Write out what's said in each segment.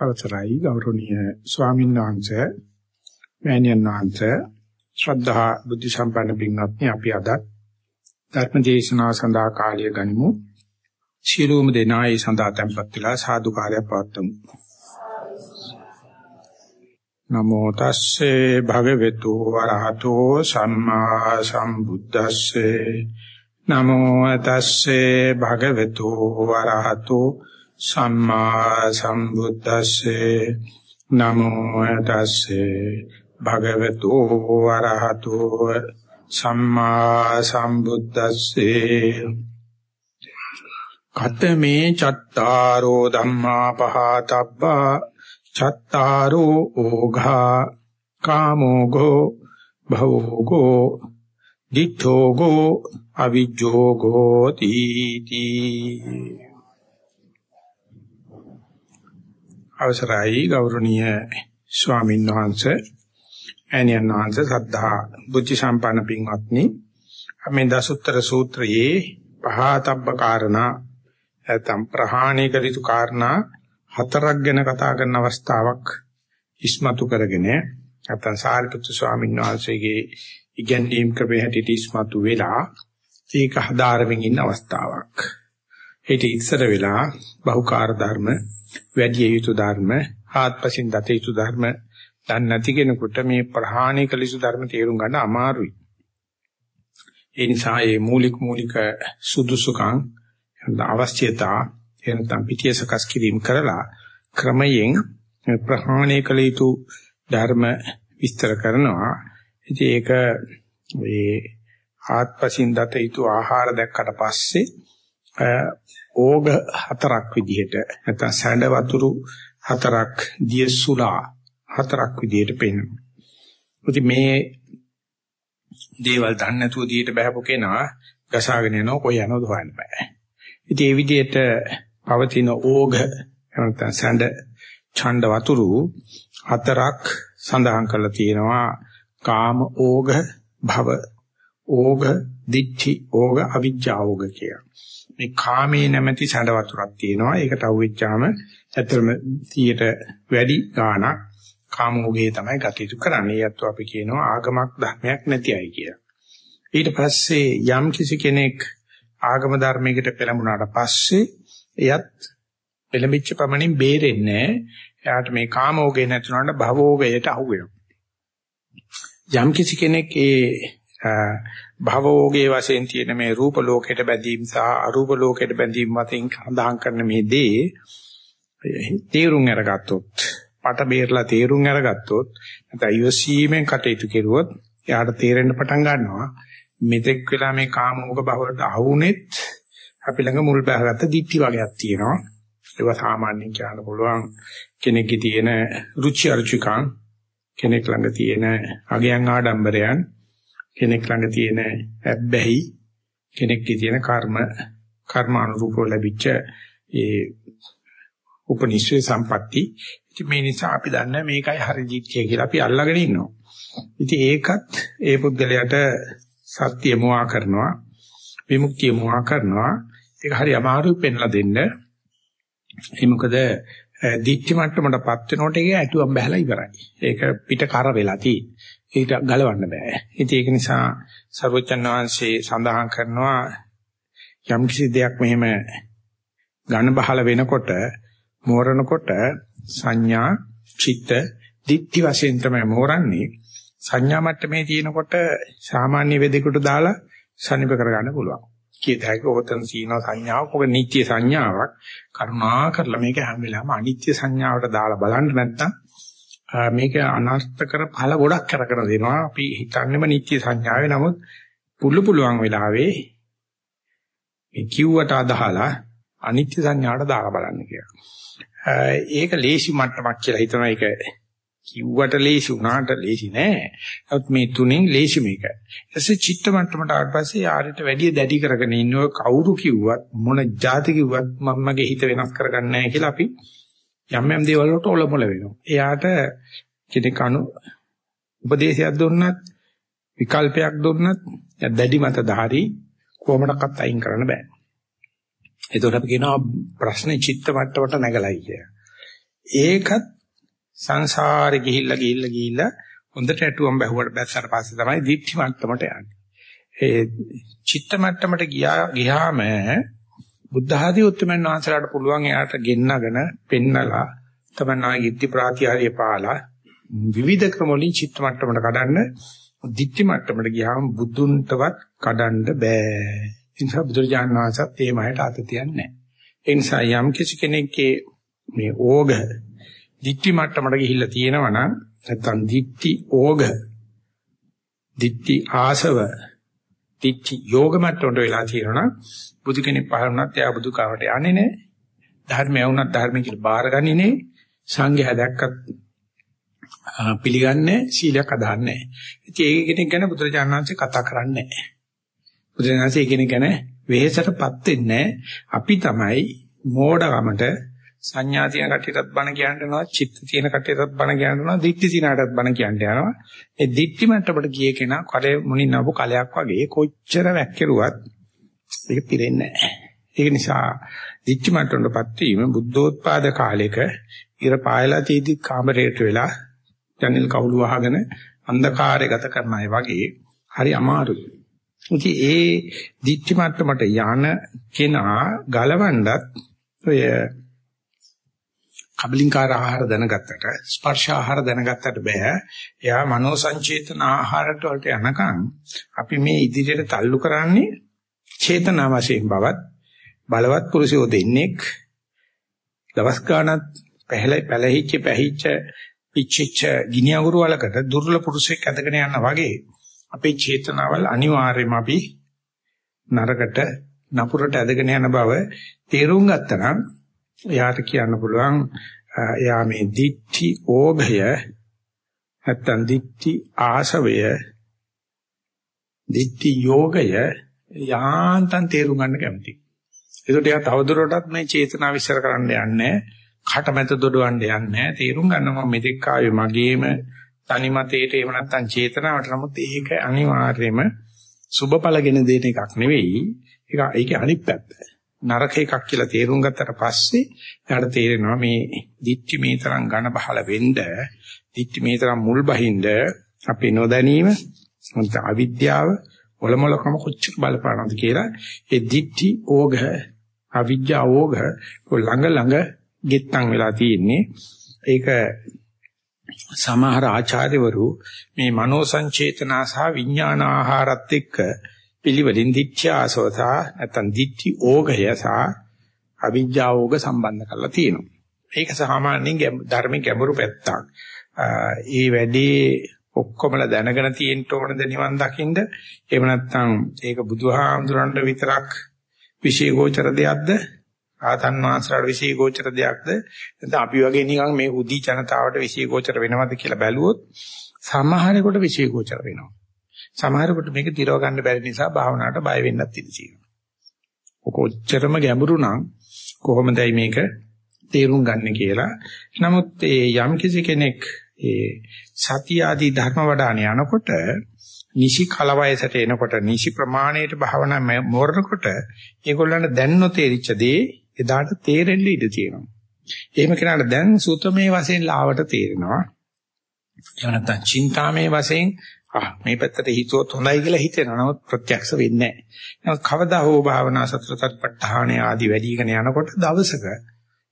අවසරයි ගෞරවනීය ස්වාමීන් වහන්සේ මෑණියන් වහන්සේ ශ්‍රද්ධා බුද්ධ සම්පන්න පින්වත්නි අපි අද ධර්ම දේශනාව සඳහා කාලය ගනිමු. ශිරෝම දෙනායි සඳහා tempත් වෙලා සාදු කාර්යයක් පවත්වමු. නමෝ තස්සේ භගවතු වරහතෝ සම්මා සම්බුද්දස්සේ. නමෝ තස්සේ භගවතු වරහතෝ සම්මා සම්බුද්දස්සේ නමෝ තස්සේ භගවතු වරහතෝ සම්මා සම්බුද්දස්සේ කතමේ චත්තාරෝ ධම්මා පහතබ්බා චත්තාරෝ ඕඝා කාමෝගෝ භවෝගෝ දිඨෝගෝ අවිජ්ජෝගෝ තීති අවසරයි ගෞරවනීය ස්වාමීන් වහන්සේ ඇනියන් වහන්සේ සද්ධා බුද්ධ සම්පන්න පින්වත්නි මේ දසුත්තර සූත්‍රයේ පහතබ්බ කාරණා නැත්නම් ප්‍රහාණය කරිතු කාරණා හතරක් ගැන කතා කරන අවස්ථාවක් ඉස්මතු කරගෙන නැත්නම් සාරිපුත්තු ස්වාමීන් වහන්සේගේ ඉගැන්වීම් ක්‍රමයේ හැටියට ඉස්මතු වෙලා ඒක හදාරමින් ඉන්න අවස්ථාවක්. ඒක ඉස්සර වෙලා බහුකාර්ය ධර්ම වැඩි යුතු ධර්ම ආත්පසින් දත යුතු ධර්ම දන්නේ නැති කෙනෙකුට මේ ප්‍රහාණය කළ යුතු ධර්ම තේරුම් ගන්න අමාරුයි. ඒ නිසා මේ මූලික මූලික සුදුසුකම් අවශ්‍යතා එනතම් පිටිය සකස් කිරීම කරලා ක්‍රමයෙන් ප්‍රහාණය කළ යුතු ධර්ම විස්තර කරනවා. ඉතින් ඒක මේ ආත්පසින් දත යුතු ආහාර දැක්කට පස්සේ ඕග හතරක් විදිහට නැත්නම් සැඬ වතුරු හතරක් දියසුලා හතරක් විදිහට පෙන්වනවා. ඉතින් මේ දේවල් දන්නේ නැතුව දිහට බහපු කෙනා ගසාගෙන යනවා කොයි යනවද හොයන්න බෑ. ඉතින් මේ විදිහට පවතින ඕග නැත්නම් සැඬ ඡණ්ඩ වතුරු හතරක් සඳහන් කරලා තියෙනවා කාම ඕග භව ඕග දිච්චි ඕග අවිජ්ජා ඕග කියලා. මේ කාමේ නැමැති සැඬ වතුරක් තියෙනවා. ඒකට අවුෙච්චාම ඇත්තටම 100ට වැඩි ගාණක් කාමෝගේ තමයි ගතිතු කරන්නේ. ඒත් අපි කියනවා ආගමක් ධර්මයක් නැති අය කියලා. ඊට පස්සේ යම් කිසි කෙනෙක් ආගම ධර්මයකට පෙළඹුණාට පස්සේ එයත් පෙළඹිච්ච පමණින් බේරෙන්නේ එයාට මේ කාමෝගේ නැතුණාට භවෝගයට අහු වෙනවා. යම් කිසි කෙනෙක් ඒ භවෝගේ වශයෙන් තියෙන මේ රූප ලෝකයට බැඳීම් සහ අරූප ලෝකයට බැඳීම් මතින් සඳහන් කරන මේ දේ තේරුම් අරගත්තොත් පට බේරලා තේරුම් අරගත්තොත් නැත්නම් ඉවසීමෙන් කටයුතු කෙරුවොත් එයාට තේරෙන්න පටන් ගන්නවා. මෙතෙක් වෙලා මේ කාමෝග භවයට අහුනෙත් අපි ළඟ මුල් බහගත්ත දික්ටි වගේක් තියෙනවා. ඒවා සාමාන්‍යයෙන් කියන්න පුළුවන් කෙනෙක්ගේ තියෙන රුචි අරුචිකම් කෙනෙක් ළඟ තියෙන අගයන් ආඩම්බරයන් කෙනෙක් ළඟ තියෙන ඇබ්බැහි කෙනෙක්ගේ තියෙන කර්ම කර්ම අනුරූපව ලැබිච්ච ඒ උපනිශ්‍රේ සම්පatti ඉතින් මේ නිසා අපි දන්නේ මේකයි හරි ජීවිතය කියලා අපි අල්ලගෙන ඉන්නවා. ඉතින් ඒකත් ඒ පුද්ගලයාට සත්‍ය මොහා කරනවා විමුක්තිය මොහා කරනවා ඒක හරි අමාරුයි පෙන්ලා දෙන්න. ඒ මොකද දික්ටි මට්ටමටපත් වෙනකොට ඒක ඇටුවම් බහැලා ඉවරයි. ඒක පිට කර වෙලා තියෙන්නේ. ඒක ගලවන්න බෑ. ඉතින් ඒක නිසා සර්වචන් වහන්සේ සඳහන් කරනවා යම් කිසි දෙයක් මෙහෙම ඝන බහල වෙනකොට මෝරනකොට සංඥා චිත්ත දික්ටි වශයෙන් තමයි මෝරන්නේ. සංඥා මට්ටමේ තියෙනකොට සාමාන්‍ය වෙදෙකුට දාලා සනිප කරගන්න පුළුවන්. කීයද හැක ඔතන සීන සංඥාවක් ඔක නිත්‍ය සංඥාවක් කරුණා කරලා මේක හැම වෙලාවෙම අනිත්‍ය සංඥාවට දාලා බලන්න නැත්නම් මේක අනර්ථ කර පළ ගොඩක් කරගෙන දෙනවා. අපි හිතන්නේම නිත්‍ය සංඥාවේ නමුත් පුළු පුළුවන් වෙලාවේ මේ කිව්වට අදහලා අනිත්‍ය සංඥාට දාලා බලන්න කියලා. ඒක ලේසි මට්ටමක් කියලා හිතනවා ඒක කිව්වට ලේසි උනාට ලේසි නෑ. නමුත් මේ තුنين ලේසි මේක. ඊටසේ චිත්ත මට්ටමට ආවට පස්සේ ආරිට වැඩි දැඩි කරගෙන ඉන්නව කවුරු කිව්වත් මොන જાති කිව්වත් මමගේ හිත වෙනස් කරගන්නේ නෑ කියලා අපි යම් යම් දේවල් වලට ඔලොමල වෙනවා. එයාට කෙනෙක් අනු උපදේශයක් දුන්නත් විකල්පයක් දුන්නත් දැඩි මත ධාරි කොහොමඩක්වත් අයින් කරන්න බෑ. ඒකට අපි කියනවා ප්‍රශ්නේ චිත්ත මට්ටමට නැගලයි කිය. ඒකත් සංසාරේ ගිහිල්ලා ගිහිල්ලා ගිහිල්ලා හොඳට ඇටුවම් බැහුවට බැස්සට පස්සේ තමයි දික්ටි මට්ටමට යන්නේ. ඒ චිත්ත මට්ටමට ගියා ගියාම බුද්ධ ආදී උත්තරමන් වහන්සේලාට පුළුවන් එයාට ගෙන්නගෙන පෙන්නලා තමන්නාගේ ඉද්ධි ප්‍රාතිහාර්ය පාලා විවිධ ක්‍රම වලින් චිත්ත මට්ටමට කඩන්න දික්ටි මට්ටමට ගියාම බුදුන්ටවත් කඩන්න බෑ. ඒ නිසා බුදුරජාණන් වහන්සේත් ඒ මහයට අත තියන්නේ නැහැ. ඒ නිසා යම් කිසි කෙනෙක්ගේ මේ ඕග දික්ටි මට්ටමට ගිහිල්ලා තියෙනවා නම් නැත්තම් දික්ටි ඕග දික්ටි ආසව දික්ටි යෝග මට්ටමට වෙලා තියෙනවා නම් බුදු කෙනෙක් පහළ වුණත් එයා බුදු කාවට යන්නේ නැහැ. ධර්මය වුණත් ධර්මය කියලා බාරගන්නේ නැහැ. සංඝයා දැක්කත් පිළිගන්නේ සීලයක් අදහන්නේ නැහැ. ඉතින් ඒ කෙනෙක් ගැන බුදුරජාණන් වහන්සේ කතා කරන්නේ නැහැ. බුදුරජාණන් වහන්සේ ඒ කෙනෙක් ගැන වෙහෙසටපත් වෙන්නේ අපි තමයි මෝඩකමට සංඥා තියෙන කට්ටියටත් බණ කියන්න යනවා චිත්ත තියෙන කට්ටියටත් බණ කියන්න යනවා දික්ටි තිනාටත් බණ කියන්න යනවා. ඒ දික්ටි මට්ටමට ගියේ කෙනා කලේ මුණින් නපු කලයක් වගේ කොච්චර වැක්කිරුවත් ඒක පිරෙන්නේ නැහැ. ඒක නිසා දික්ටි මට්ටමටපත් වීම බුද්ධෝත්පාද කාලෙක ඉර පායලා තීදි කාමරයට වෙලා ජනෙල් කවුළු වහගෙන අන්ධකාරය ගත කරන අය වගේ හරි අමාරුයි. ඉතින් ඒ දික්ටි මට්ටමට යන කෙනා ගලවන්නත් ඔය කබලින්කාර ආහාර දැනගත්තට ස්පර්ශ ආහාර දැනගත්තට බෑ. එයා මනෝ සංචේතන ආහාරට වලට යනකම් අපි මේ ඉදිරියට තල්ලු කරන්නේ චේතනා වශයෙන් බවත් බලවත් පුරුෂයෝ දෙන්නෙක් දවස් ගානක් පැහැලයි පැලහිච්ච පැහිච්ච පිච්චිච්ච ගිනි අඟුරු වලකට දුර්ලභ පුරුෂයෙක් ඇදගෙන යනවා වගේ අපේ චේතනාවල් අනිවාර්යයෙන්ම අපි නරකට නපුරට ඇදගෙන යන බව තේරුම් ගත්තා නම් එයාට කියන්න පුළුවන් එයා මේ දිට්ඨි ඕභය නැත්තම් දිට්ඨි ආශවය දිට්ඨි යෝගය යාන්තම් තේරුම් ගන්න කැමති. ඒකට එයා තවදුරටත් මේ චේතනාව විශ්සර කරන්න යන්නේ කටමැත දොඩවන්න යන්නේ තේරුම් ගන්නවා මෙතෙක් ආවේ මගේම තනි මතේට එහෙම නැත්තම් චේතනාවට නමුත් ඒක අනිවාර්යයෙන්ම සුබඵලගෙන දෙන එකක් නෙවෙයි ඒක ඒකේ අනිත් පැත්ත. නරක එකක් කියලා තේරුම් ගත්තට පස්සේ එයාට තේරෙනවා මේ දික්ටි මේ තරම් ඝන බහල වෙන්න දික්ටි මේ තරම් මුල් බහින්ද අපේ නොදැනීම නැත්නම් අවිද්‍යාව ඔලොමලකම කොච්චර බලපානවද කියලා ඒ දික්ටි ඕඝ අවිද්‍යා ඕඝ ළඟ ළඟ ගෙත්තන් වෙලා තියෙන්නේ. ඒක සමහර ආචාර්යවරු මේ මනෝ සංචේතනා සහ විඥාන ආහාරත් එක්ක පිළිවෙලින් දිච්ඡාසවතා නැත්නම් දිච්චි ඕගය සහ අවිජ්ජා ඕග සම්බන්ධ කරලා තියෙනවා. ඒක සාමාන්‍යයෙන් ධර්මයේ ගැඹුරු පැත්තක්. ඒ වැඩේ ඔක්කොමලා දැනගෙන තියෙන්න ඕනද නිවන් දකින්න? එහෙම නැත්නම් ඒක බුදුහාමුදුරන්ට විතරක් විශේෂෝචර දෙයක්ද? ආතන් වහන්සේලාට විශේෂෝචර දෙයක්ද? නැත්නම් අපි වගේ නිකන් මේ උදී ජනතාවට විශේෂෝචර වෙනවද කියලා බැලුවොත් සමහරෙකුට විශේෂෝචර වෙනවා. සමහරකට මේක තිරව ගන්න බැරි නිසා භාවනාවට බය වෙන්නත් ඉඩ තියෙනවා. කොච්චරම ගැඹුරු නම් කොහොමදයි මේක තේරුම් ගන්න කියලා. නමුත් ඒ යම් කිසි කෙනෙක් ඒ සතිය ආදී ධර්ම වඩාන යනකොට නිසි කලවයසට එනකොට නිසි ප්‍රමාණයට භාවනා මෝරනකොට ඒගොල්ලන්ට දැන් නොතේරිච්ච දේ එදාට තේරෙන්න ඉඩ තියෙනවා. එහෙම කෙනාට දැන් සූත්‍රමේ වශයෙන් ලාවට තේරෙනවා. එහෙම නැත්නම් චින්තාමේ වශයෙන් ආ මේ පැත්තට හිතුවොත් හොඳයි කියලා හිතෙනවා. නමුත් ප්‍රත්‍යක්ෂ වෙන්නේ නැහැ. නමුත් කවදා හෝ භාවනා සතර සතිපට්ඨාන ආදී වැඩිගෙන යනකොට දවසක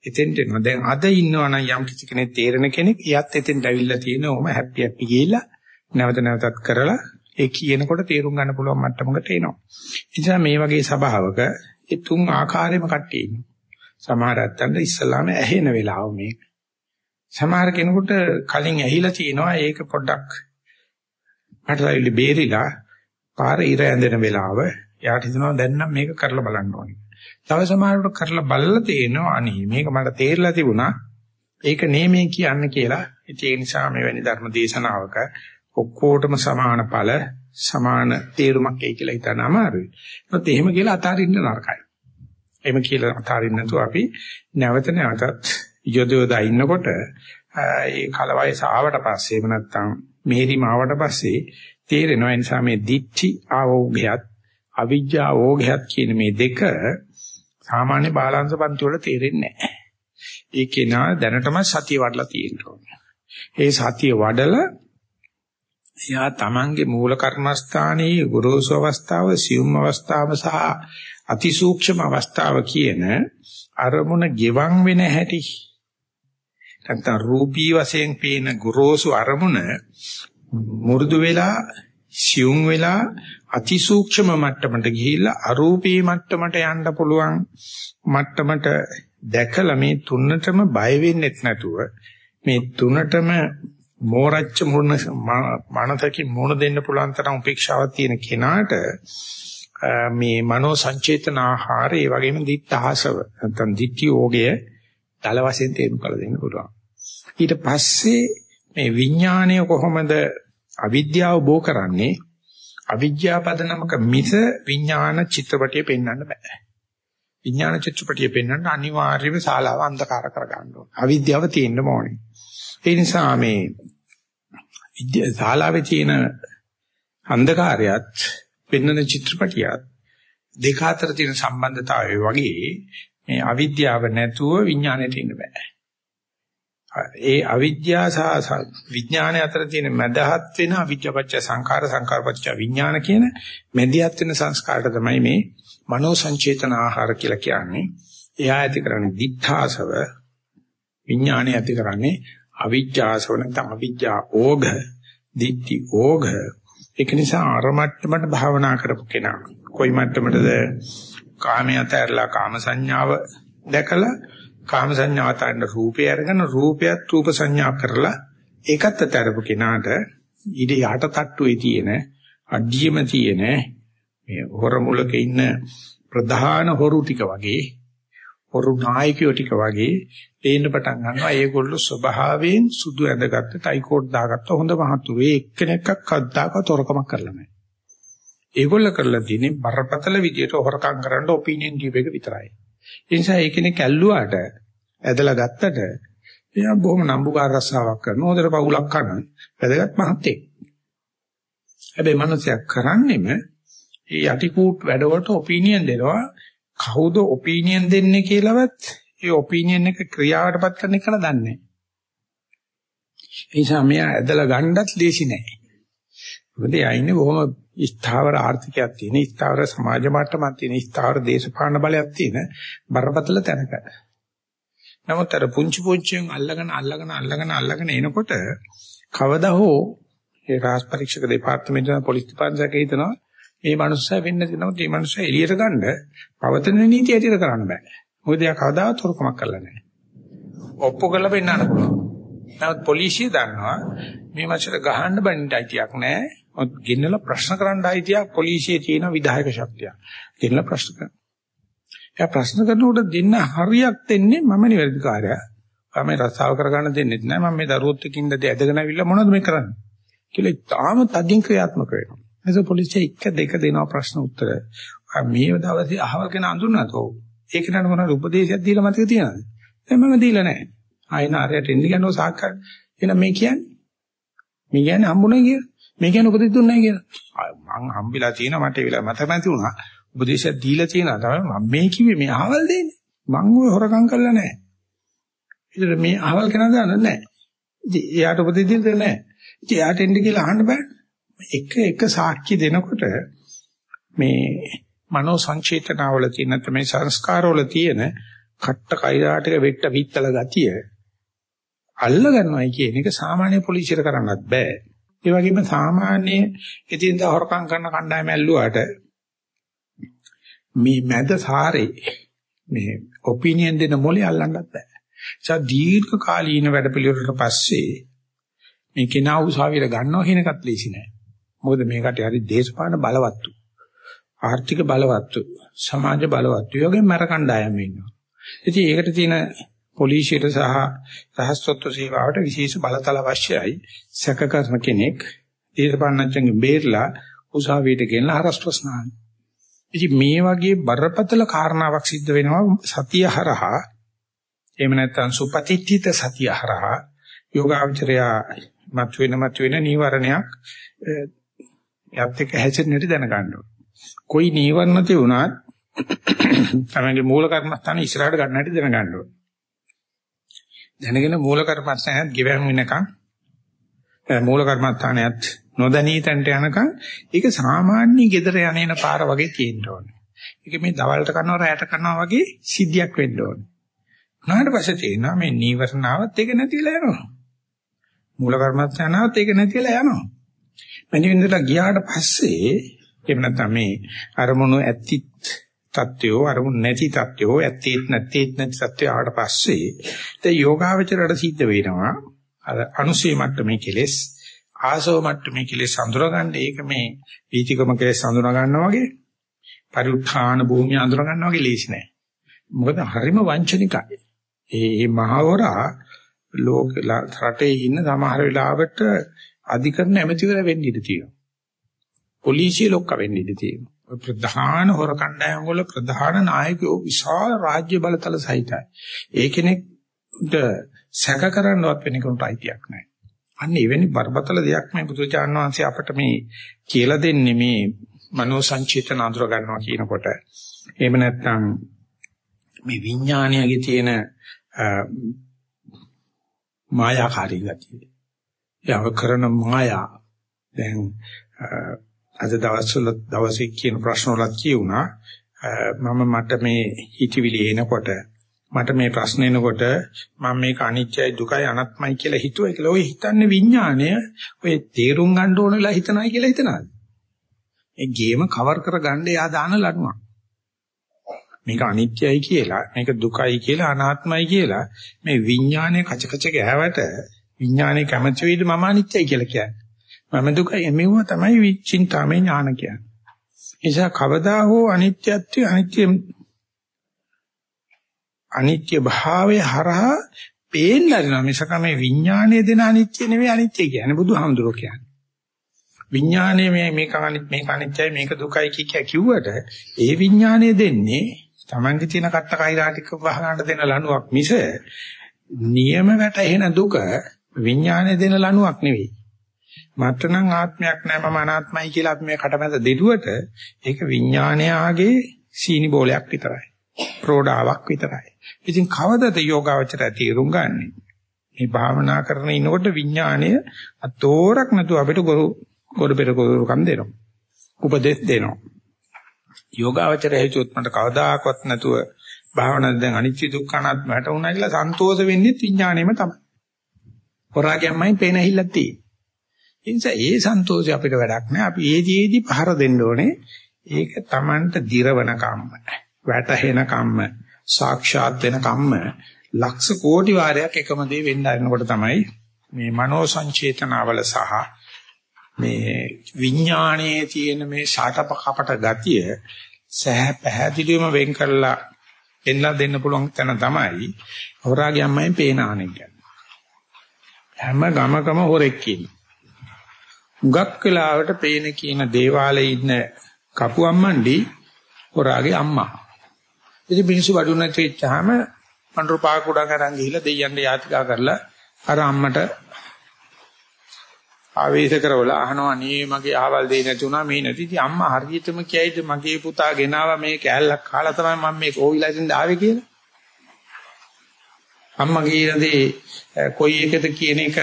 එතෙන්ට එනවා. දැන් අද ඉන්නවා නම් යම් කිසි කෙනෙක් තේරෙන කෙනෙක් එයත් එතෙන්ට ඇවිල්ලා තියෙනවා. ඔහම හැපි හැපි ගිහිල්ලා නැවත නැවතත් කරලා ඒ කියනකොට තේරුම් ගන්න පුළුවන් මට්ටමකට එනවා. ඒ නිසා මේ වගේ සබාවක ඒ තුන් ආකාරයෙන්ම කට්ටිය ඉන්නවා. සමහර ඇත්තන්ට ඉස්සලාම ඇහෙන වෙලාව මේක. සමහර කෙනෙකුට කලින් ඇහිලා තිනවා ඒක පොඩ්ඩක් අටලයිලි බේරිලා පාර ඉර ඇඳෙන වෙලාව යාට හිතනවා දැන් නම් මේක කරලා බලන්න ඕනේ. තව සමහරකට කරලා බලලා තේනවා අනේ මේක මට තේරලා තිබුණා. ඒක නෙමෙයි කියන්න කියලා. ඒ නිසා මෙවැනි ධර්ම දේශනාවක ඔක්කොටම සමාන ඵල සමාන තේරුමක් එයි කියලා හිතන අමාරුයි. ඒත් එහෙම කියලා අතාරින්න නරකයි. එහෙම කියලා අතාරින්න නැතුව අපි නැවත නැවතත් යොදවලා ඉන්නකොට ඒ කලවයස ආවට පස්සේ එහෙම නැත්නම් මෙහෙරිම ආවට පස්සේ තේරෙනවා ඒ නිසා මේ දිච්චි ආෝගයත් අවිජ්ජා ආෝගයත් කියන මේ දෙක සාමාන්‍ය බාලාංශ පන්ති වල තේරෙන්නේ නැහැ. ඒ කෙනා දැනටම සතිය වඩලා තියෙනවා. ඒ සතිය වඩලා එයා තමන්ගේ මූල කර්මස්ථානයේ ගුරුසු අවස්ථාව, සියුම් අවස්ථාව සහ අතිසූක්ෂම අවස්ථාව කියන අරමුණ ගෙවන් වෙන හැටි නැත්නම් රූපී වශයෙන් පේන ගුරුසු අරමුණ මු르දු වෙලා සියුම් වෙලා අතිසූක්ෂම මට්ටමට ගිහිල්ලා අරූපී මට්ටමට යන්න පුළුවන් මට්ටමට දැකලා මේ තුනටම බය වෙන්නෙත් නැතුව මේ තුනටම මෝරච්ච මුණ මනසකින් මුණ දෙන්න පුළුවන් තරම් උපේක්ෂාවක් තියෙන කෙනාට මේ මනෝ සංචේතන ආහාර ඒ වගේම දිත්තහසව නැත්නම් දිට්ඨි යෝගය තල වශයෙන් තේරුම් කළ දෙන්න පුළුවන්. ඊට පස්සේ මේ විඥාණය කොහොමද අවිද්‍යාව බෝ කරන්නේ? අවිද්‍යාව පදනමක මිස විඥාන චිත්‍රපටිය පෙන්වන්න බෑ. විඥාන චිත්‍රපටිය පෙන්වන්න අනිවාර්යයෙන්ම ශාලාව අන්ධකාර කර ගන්න ඕනේ. අවිද්‍යාව තියෙන්න ඕනේ. ඒ නිසා මේ විද්‍යා ශාලාවේ තියෙන අන්ධකාරයත් පෙන්වන චිත්‍රපටියත් දෙක අතර තියෙන සම්බන්ධතාවය වගේ මේ අවිද්‍යාව නැතුව විඥාණයට ඉන්න බෑ. ඒ අවිද්‍යාව සහ විඥානය අතර තියෙන මැදහත් වෙන අවිද්‍යාවච්ච සංඛාර සංඛාරපච්ච විඥාන කියන මැදිහත් වෙන සංස්කාරට තමයි මේ මනෝ සංචේතන ආහාර කියලා කියන්නේ. එයා ඇති කරන්නේ දිඨාසව විඥානය ඇති කරන්නේ අවිජ්ජාසව නැත්නම් අවිජ්ජා ඕඝ දිට්ඨි ඕඝ ඒක නිසා අර මට්ටමට භාවනා කරපු කෙනා කොයි මට්ටමටද කාමයේ අතහැරලා කාම සංඥාව දැකලා කාම සංඥාව තන්න රූපය අරගෙන රූපයත් රූප සංඥා කරලා ඒකත් අතරපු කෙනාට ඊට යට තට්ටුවේ තියෙන අඩියම තියෙන මේ හොර මුලක ඉන්න ප්‍රධාන හොරු ටික වගේ හොරු නායකයෝ ටික වගේ පේන්න පටන් ගන්නවා ඒගොල්ලෝ ස්වභාවයෙන් සුදු ඇඳගත්ත ටයිකෝට් දාගත්ත හොඳ මහතුරු ඒ එක්කෙනෙක්ක් කද්දාක තොරකමක් කරලා නැහැ. ඒගොල්ලෝ කරලා තියෙන්නේ බරපතල විදියට හොරකම් කරන්න ඔපිනියන් දීප එක විතරයි. ඒ නිසා ඒ කෙනෙක් ඇල්ලුවාට ඇදලා ගත්තට එයා බොහොම නම්බුකාර රස්සාවක් කරනවා. හොඳට පවුලක් කරන වැදගත් මහත්තයෙක්. හැබැයි මනුස්සයා කරන්නේම ඒ යටි කූට් වැඩවලට ඔපිනියන් දෙනවා. කවුද ඔපිනියන් දෙන්නේ කියලාවත් ඒ ඔපිනියන් එක ක්‍රියාවටපත් කරන එක දන්නේ නැහැ. ඒ නිසා මෙයා ඇදලා ගන්නත් ලේසි නෑ. මොකද එයා ඉන්නේ බොහොම ස්ථාවර ආර්ථිකයක් තියෙන, ස්ථාවර සමාජ මට්ටමක් තියෙන, ස්ථාවර දේශපාලන බලයක් තියෙන බරපතල තැනක. නමුත් අර පුංචි පුංචියෙන් අල්ලගෙන අල්ලගෙන අල්ලගෙන අල්ලගෙන එනකොට කවදා හෝ ඒ රාජ පරීක්ෂක දෙපාර්තමේන්තුවේ පොලිස් දෙපාර්තමේන්තුවක හිතනවා මේ මනුස්සයා වෙන්න දෙනවා මේ මනුස්සයා එළියට ගන්න පවතන නීතිය ඇටියට කරන්න බෑ. මොකද එයා කවදාවත් හොරකමක් කරලා නැහැ. ඔප්පු කරලා පෙන්නන්න පුළුවන්. නමුත් පොලිසිය දන්නවා මේ මනුස්සයට ගහන්න බණ්ඩ අයිතියක් නැහැ. මොකද ගෙන්නලා ප්‍රශ්න කරන්න අයිතියක් පොලිසියේ තියෙන විධායක ශක්තිය. ගෙන්නලා ප්‍රශ්න කරනවා. එයා ප්‍රශ්න කරනකොට දෙන්න හරියක් දෙන්නේ මම නිවැරදිකාරයා. මම රස්සාව කරගන්න දෙන්නෙත් නෑ මම මේ දරුවොත් එක්ක ඉඳ ඇදගෙන අවිල්ලා මොනවද මේ කරන්නේ කියලා තාම තදින් ක්‍රියාත්මක වෙනවා. එතකොට පොලිසිය එක දෙක දෙනවා ප්‍රශ්න උත්තර. මේ දවසේ අහවල් කෙනා අඳුරනද ඔව්. ඒක නට මොනවද උපදේශයක් දීලා මතක තියනද? දැන් මම දීලා නැහැ. ආයෙන ආරයට එන්න ගන්නව සාකච්ඡා. එහෙනම් මේ කියන්නේ මේ කියන්නේ හම්බුනේ කියලා. මේ කියන්නේ උපදෙස් දුන්නේ නැහැ කියලා. මං හම්බිලා තියෙනවා මට ඒ වෙලාව මතක නැති වුණා. උපදේශයක් දීලා තියෙනවා තමයි මම මේ කිව්වේ මේ අහවල් දෙන්නේ. මං ඔය හොරකම් කරලා නැහැ. ඒතර මේ අහවල් කෙනා දන්නේ නැහැ. ඉතින් එයාට උපදෙස් දෙන්නේ නැහැ. ඉතින් එයාට එන්න කියලා අහන්න බෑ. එක එක සාක්ෂි දෙනකොට මේ මනෝ සංචේතනාවල තියෙන නැත්නම් මේ සංස්කාරවල තියෙන කට්ට කෛරාටික වෙට්ට පිත්තල ගතිය අල්ල ගන්නවයි කියන එක සාමාන්‍ය පොලිසියට කරන්නත් බෑ. ඒ වගේම සාමාන්‍ය එදින්දා හොරකම් කරන කණ්ඩායම ඇල්ලුවාට මේ මැද සාරේ මේ ඔපිනියන් දෙන මොලේ අල්ලන්නත් බෑ. ඒ දීර්ඝ කාලීන වැඩපිළිවෙලකට පස්සේ මේ කෙනා උසාවියට ගන්නවා කියන එකත් ලේසි නෑ. මොකද මේකට හරි දේශපාලන බලවත්තු. ආර්ථික බලවත්තු, සමාජ බලවත්තු, යෝගෙන් මර කණ්ඩායම් ඉන්නවා. ඉතින් ඒකට තියෙන පොලිසියට සහ රහස්වත්ව සේවාවට විශේෂ බලතල අවශ්‍යයි. සැක කරන කෙනෙක් දේශපාලනඥයන්ගෙන් බේරලා උසාවියට ගෙනලා හරස් ප්‍රශ්න අහන්න. ඉතින් මේ වගේ බරපතල කාරණාවක් සිද්ධ වෙනවා සතිය හරහා එහෙම නැත්නම් සුපතිත්ථිත සතිය හරහා යෝගාචරය මතුවෙන මතුවෙන නීවරණයක් යත් එක්ක හැසිරෙන්නට දැනගන්න ඕනේ. કોઈ නීවරණ තියුණත් තමයි මූල කර්මස්ථාන ඉස්සරහට ගන්න හැටි දැනගන්න ඕනේ. දැනගෙන මූල කර්මස්ථානයත් ගෙවන් වෙනකන් මූල කර්මස්ථානයත් නොදැනී තැනට යනකන් ඒක සාමාන්‍ය gedara යන්නේන පාර වගේ තියෙන්න ඕනේ. ඒක මේ දවල්ට කරනවා රැයට කරනවා වගේ සිද්ධියක් වෙන්න ඕනේ. උනාට පස්සේ තේනවා මේ නීවරණාවත් ඒක නැතිලා යනවා. මූල කර්මස්ථානාවත් ඒක නැතිලා යනවා. මෙන්න ගියාට පස්සේ එහෙම නැත්නම් මේ අරමුණු ඇත්තිත් තත්ත්වෝ අරමුණු නැති තත්ත්වෝ ඇත්තේත් නැත්තේත් නැති තත්ත්වෝ ආවට පස්සේ දැන් යෝගාවචරයට සිද්ධ වෙනවා. අර අනුසය මට්ටමේ කෙලෙස් ආසව මට්ටමේ කෙලෙස් අඳුරගන්න ඒක මේ වීතිකම කෙලෙස් අඳුර ගන්නවා වගේ පරිඋත්ථාන භූමිය අඳුර ගන්නවා වගේ ලේසි නෑ. මොකද හරිම වංචනිකයි. ඒ මහවරා ලෝක රටේ ඉන්න සමහර වෙලාවට අධිකරණ ඇමතිවරයා වෙන්න ඉඩ තියෙනවා. පොලිසිය ලොක්ක වෙන්න ඉඩ තියෙනවා. ප්‍රධාන හොර කණ්ඩායම් වල ප්‍රධාන නායකයෝ විශාල රාජ්‍ය බලතල සහිතයි. ඒ කෙනෙක්ට සැක කරන්නවත් වෙන කෙනෙකුට අයිතියක් නැහැ. අන්න එවැනි බරපතල දෙයක් මේ බුදුචාන් වහන්සේ අපට මේ කියලා දෙන්නේ මේ මනෝ සංචේතන අඳුර ගන්නවා කියනකොට. එහෙම නැත්නම් මේ විඥානයගේ තියෙන මායාකාරී ගතිය. යව කරන මායා දැන් අද දවස්වල දවසේ කියන ප්‍රශ්න වලත් කියුණා. මම මට මේ හිතවිලි එනකොට මට මේ ප්‍රශ්න එනකොට මම මේක අනිත්‍යයි දුකයි අනාත්මයි කියලා හිතුවා කියලා ඔය හිතන්නේ විඥාණය. ඔය තේරුම් ගන්න ඕනලා හිතනයි කියලා හිතනවාද ඒ ගේම කවර් කරගන්න එයා දාන ලණුවක්. මේක අනිත්‍යයි කියලා මේක දුකයි කියලා අනාත්මයි කියලා මේ විඥානයේ කච කච ගෑවට විඥානයේ කැමති වෙයිද මම අනිත්‍යයි කියලා කියන්නේ? මම දුකයි මෙව තමයි විචින්තාමය ඥාන කියන්නේ. නිසා කවදා හෝ අනිත්‍යත්වය අනිත්‍ය අනිත්‍ය භාවය හරහා පේන්න හරිනවා මිසක මේ විඥානයේ දෙන අනිත්‍ය නෙවෙයි අනිත්‍ය කියන්නේ බුදුහාමුදුරුවෝ කියන්නේ. විඥානයේ මේ මේක අනිත් මේක අනිත්‍යයි මේක දුකයි කිය කිව්වට ඒ විඥානය දෙන්නේ Tamange තියෙන කත්ත කෛරාටික වහගන්න දෙන ලණුවක් මිස නියම වැටෙන දුක විඥානයේ දෙන ලණුවක් නෙවෙයි. මට නම් ආත්මයක් නැහැ මම අනාත්මයි කියලා අපි මේ කටමැද දෙදුවට ඒක විඥානයාගේ සීනි බෝලයක් විතරයි. ප්‍රෝඩාවක් විතරයි. ඉතින් කවදද යෝගාවචරය තීරුම් ගන්නෙ? මේ භාවනා කරන ඉනකොට විඥාණය අතෝරක් නැතුව අපිට ගොරු ගොඩ පෙර ගොරුකම් දෙනවා. උපදෙස් දෙනවා. යෝගාවචරය හිතුවොත් මට කවදාකවත් නැතුව භාවනාවෙන් දැන් අනිත්‍ය දුක්ඛ අනාත්ම වැටුණා කියලා සන්තෝෂ වෙන්නේ විඥාණයම තමයි. හොරාගෙන්මයි පේන ඇහිල්ලක් තියෙන්නේ. ඒ නිසා ඒ සන්තෝෂය අපිට වැඩක් නෑ. අපි ඒදීදී පහර දෙන්න ඕනේ. ඒක Tamanට දිරවන කම්ම, වැටහෙන කම්ම, සාක්ෂාත් වෙන කම්ම ලක්ෂ කෝටි වාරයක් එකම දේ වෙන්න ආරනකොට තමයි මේ මනෝ සංචේතනාවල සහ මේ විඥානයේ තියෙන මේ ෂාටප කපට ගතිය සහ පැහැදිලිවම වෙන් කරලා එන්න දෙන්න පුළුවන් තැන තමයි හොරාගේ අම්මෙන් පේන ආනෙක් හැම ගමකම හොරෙක් කියන්නේ. හුඟක් වෙලාවට පේන කියන දේවාලේ ඉන්න කපුවම්මන්ඩි හොරාගේ අම්මා. ඉතින් මිනිස්සු වඩු නැති වෙච්චාම පඳුරු පාක උඩන් අරන් ගිහිල්ලා දෙයියන්ට යාතිකා කරලා අර අම්මට ආවේශ කරවලා අහනවා නේ මගේ ආවල් දෙයි නැති උනා මේ නැති. ඉතින් අම්මා හරියටම කියයිද මගේ පුතා ගෙනාවා මේ කෑල්ලක් කාලා තමයි මම මේ කෝවිලා ඉඳන් ආවේ කියලා. අම්මා කියන දේ කොයි එකද කියන එක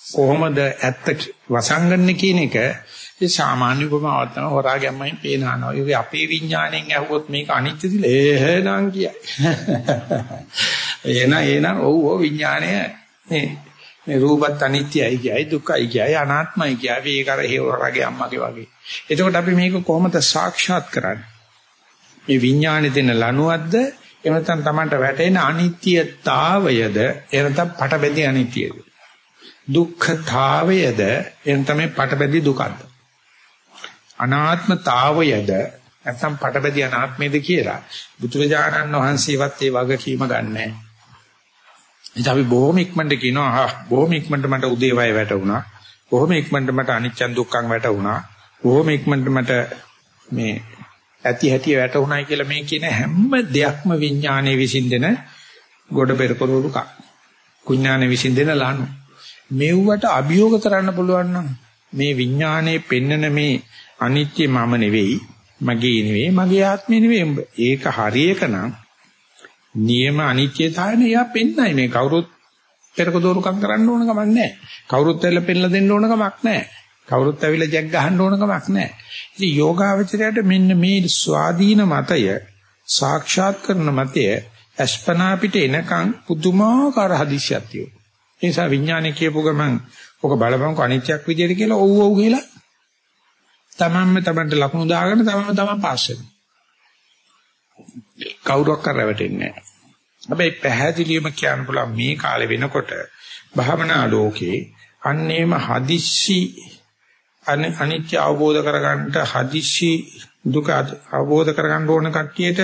කොහොමද ඇත්ත වසංගන්නේ කියන එක ඒ සාමාන්‍ය උපමාවක් තමයි හොරා ගැම්මෙන් පේනනවා. ඒක අපේ විඥාණයෙන් ඇහුවොත් මේක අනිත්‍යද එහෙනම් කියයි. එහෙනම් එහෙනම් ඔව් ඔව් විඥාණය මේ මේ රූපත් අනිත්‍යයි කියයි දුක්ඛයි කියයි අනාත්මයි කියයි ඒක අර හොරාගේ අම්මගේ වගේ. එතකොට අපි මේක කොහොමද සාක්ෂාත් කරන්නේ? මේ විඥාණය දෙන ලණුවක්ද එහෙම නැත්නම් Tamanට වැටෙන අනිත්‍යතාවයද එහෙම නැත්නම් පටබැඳි අනිත්‍යද? දුක්ඛතාවයද? එන් තමයි පටබැදි දුකද අනාත්මතාවයද? නැත්නම් පටබැදි අනාත්මයද කියලා බුදුරජාණන් වහන්සේවත් ඒ වගකීම ගන්නෑ. ඉතින් අපි බොහොම ඉක්මනට කියනවා ආ බොහොම ඉක්මනට මට උදේවය වැටුණා. බොහොම ඉක්මනට මට අනිච්චන් දුක්ඛං වැටුණා. බොහොම ඉක්මනට මට මේ ඇති හැටි වැටුණායි කියලා මේ කියන හැම දෙයක්ම විඥානයේ විසින් දෙන ගොඩ පෙරකරුණු කක් කුඥානයේ විසින් දෙන ලනු මෙව්වට අභියෝග කරන්න පුළුවන් නම් මේ විඥානයේ පෙන්නන මේ අනිත්‍ය මම නෙවෙයි මගේ නෙවෙයි මගේ ආත්මය නෙවෙයි ඒක හරියක නම් නියම අනිත්‍යතාවය එයා පෙන්නයි මේ කවුරුත් පෙරක දෝරුකම් කරන්න ඕන කමක් නැහැ. කවුරුත් ඇවිල්ලා පෙන්නලා දෙන්න ඕන කමක් නැහැ. කවුරුත් ඇවිල්ලා ජැක් ගහන්න ඕන කමක් නැහැ. ඉතින් යෝගාවචරයට මෙන්න මේ ස්වාධීන මතය සාක්ෂාත් කරන මතය අස්පනා පිට එනකන් පුදුමාකාර හදිස්සියක් තියෙනවා. ඒ නිසා විඥානය කියපු ගමන් ඔක බලපංකො අනිත්‍යක් විදියට කියලා ඔව් ඔව් කියලා තමන්ම තමන්ට ලකුණු දාගෙන තමන්ම තමන් පාස් වෙනවා. කවුරක් කරවටෙන්නේ නැහැ. හැබැයි පැහැදිලිවම කියන්න පුළුවන් මේ කාලේ වෙනකොට භාවනා ලෝකේ අන්නේම හදිස්සි අනිත්‍ය අවබෝධ කරගන්නට හදිස්සි දුක අවබෝධ කරගන්න ඕන කට්ටියට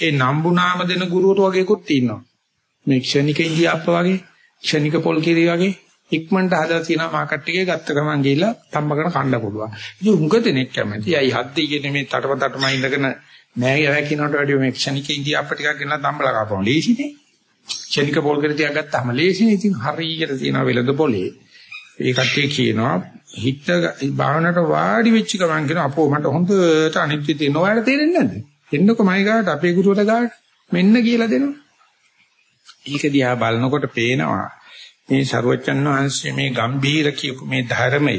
ඒ නම්බු නාම දෙන ගුරුවරු වගේකුත් ඉන්නවා. මේ ක්ෂණික ඉන්දියාප්ප වගේ, ක්ෂණික පොල් කිරි වගේ ඉක්මනට හදලා තියෙනවා මාකට් එකේ ගත්ත ගමන් ගිහිල්ලා තම්බගෙන කන්න පුළුවන්. ඉතින් උඟ දෙනෙක් කැමති. අයි හද්දේ කියන්නේ මේ තටපතටම ඉඳගෙන නෑ වැකිනවට වැඩිය මේ ක්ෂණික ඉන්දියාප්ප ටිකක් ගෙනලා තම්බලා කපනවා. ලේසිනේ. ක්ෂණික පොල් කිරි ටිකක් ගත්තාම ලේසිනේ. ඉතින් හරියට තියෙනවා වෙලඳ පොලේ. ඒ කට්ටිය කියනවා හිත භාවනට වාඩි වෙච්ච ගමන් කියන අපෝ මට හොඳට අනිත්‍ය තියෙනවා. ඔයාලට තේරෙන්නේ නැද්ද? එන්නකො මයි ගාවට අපේ ගුරුවරට ගාවට මෙන්න කියලා දෙනවා. ඒක දිහා බලනකොට පේනවා මේ ਸਰුවචන් වහන්සේ මේ ගම්බීර කියපු මේ ධර්මය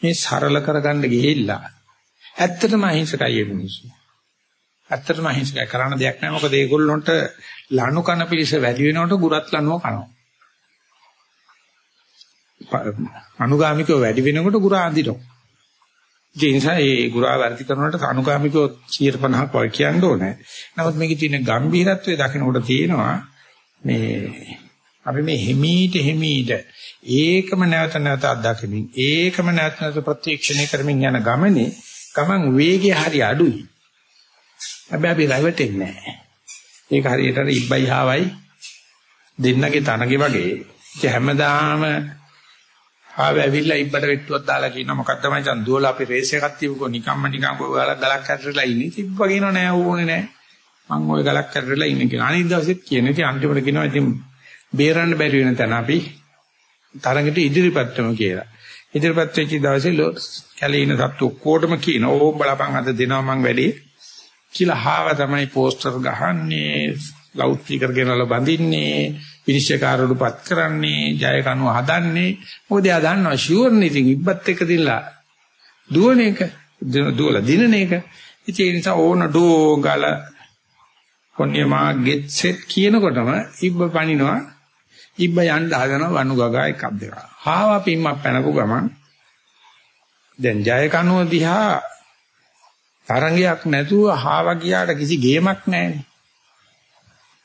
මේ සරල කරගන්න ගිහිල්ලා ඇත්තටම අහිංසකයි මිනිස්සු. ඇත්තටම අහිංසකයි කරන්න දෙයක් නැහැ. මොකද ඒගොල්ලොන්ට ලනු කන පිළිස වැඩි වෙනකොට ගුරත් ලනුව කනවා. අනුගාමිකව වැඩි වෙනකොට ගුරා අඳිනවා. ඒ නිසා ඒ ගුරා වර්ධි කරනකොට අනුගාමිකව 150ක් වගේ කියන්න ඕනේ. නමුත් මේකේ තියෙන ගැඹිරත්වය දකිනකොට තියෙනවා මේ අපි මේ හිමීට හිමීට ඒකම නැවත නැවත අත්දැකීමින් ඒකම නැවත නැවත ප්‍රත්‍යක්ෂණය කරමින් යන ගමනේ ගමන් වේගය හරි අඩුයි. හැබැයි අපි රැවටෙන්නේ නැහැ. ඒක හරියට ඉබ්බයි හාවයි දෙන්නගේ තනගේ වගේ. ඒ හැමදාම ආව ඇවිල්ලා ඉබ්බට වෙට්ටුවක් දාලා කියනවා මොකද්ද මචං දුවලා අපි රේස් එකක් තියමුකෝ නිකම්ම නිකම් ඔය ගලක් ගලක් ඇටරලා ඉන්නේ තිබ්බ කියනවා නෑ ඕනේ නෑ මං ඔය ගලක් ඇටරලා ඉන්නේ කියලා. අනිත් දවසෙත් කියන ඉතින් අන්තිමට කියනවා ඉතින් බේරන්න බැරි වෙන තැන අපි තරඟට ඉදිරිපත් වෙමු කියලා. ඉදිරිපත් වෙච්ච දවසේ කැලේ ඉන්න සත්තු ඔක්කොටම කියන ඕම් බලපන් අද දෙනවා මං වැඩේ කියලා හාව තමයි පෝස්ටර් ගහන්නේ ලවුඩ් ස්පීකර් ගෙනල්ලා බඳින්නේ විනිශ්චයකාරවරුපත් කරන්නේ ජය කනුව හදන්නේ. මොකද එයා දන්නවා ෂුවර් නේ ඉතින් ඉබ්බත් එක දිනලා දුවන එක දුවලා දිනන එක. ඉතින් ඒ නිසා ඕන ඩෝ ගල කොණ්‍යමා ගෙට් සෙට් කියනකොටම ඉබ්බ පනිනවා ඉබ්බ යන්න හදනවා වනු ගගා එකක් දෙක හාව පිම්මක් පැනපු ගමන් දැන් ජය කනුව දිහා තරංගයක් නැතුව හාව ගියාට කිසි ගේමක් නැහැ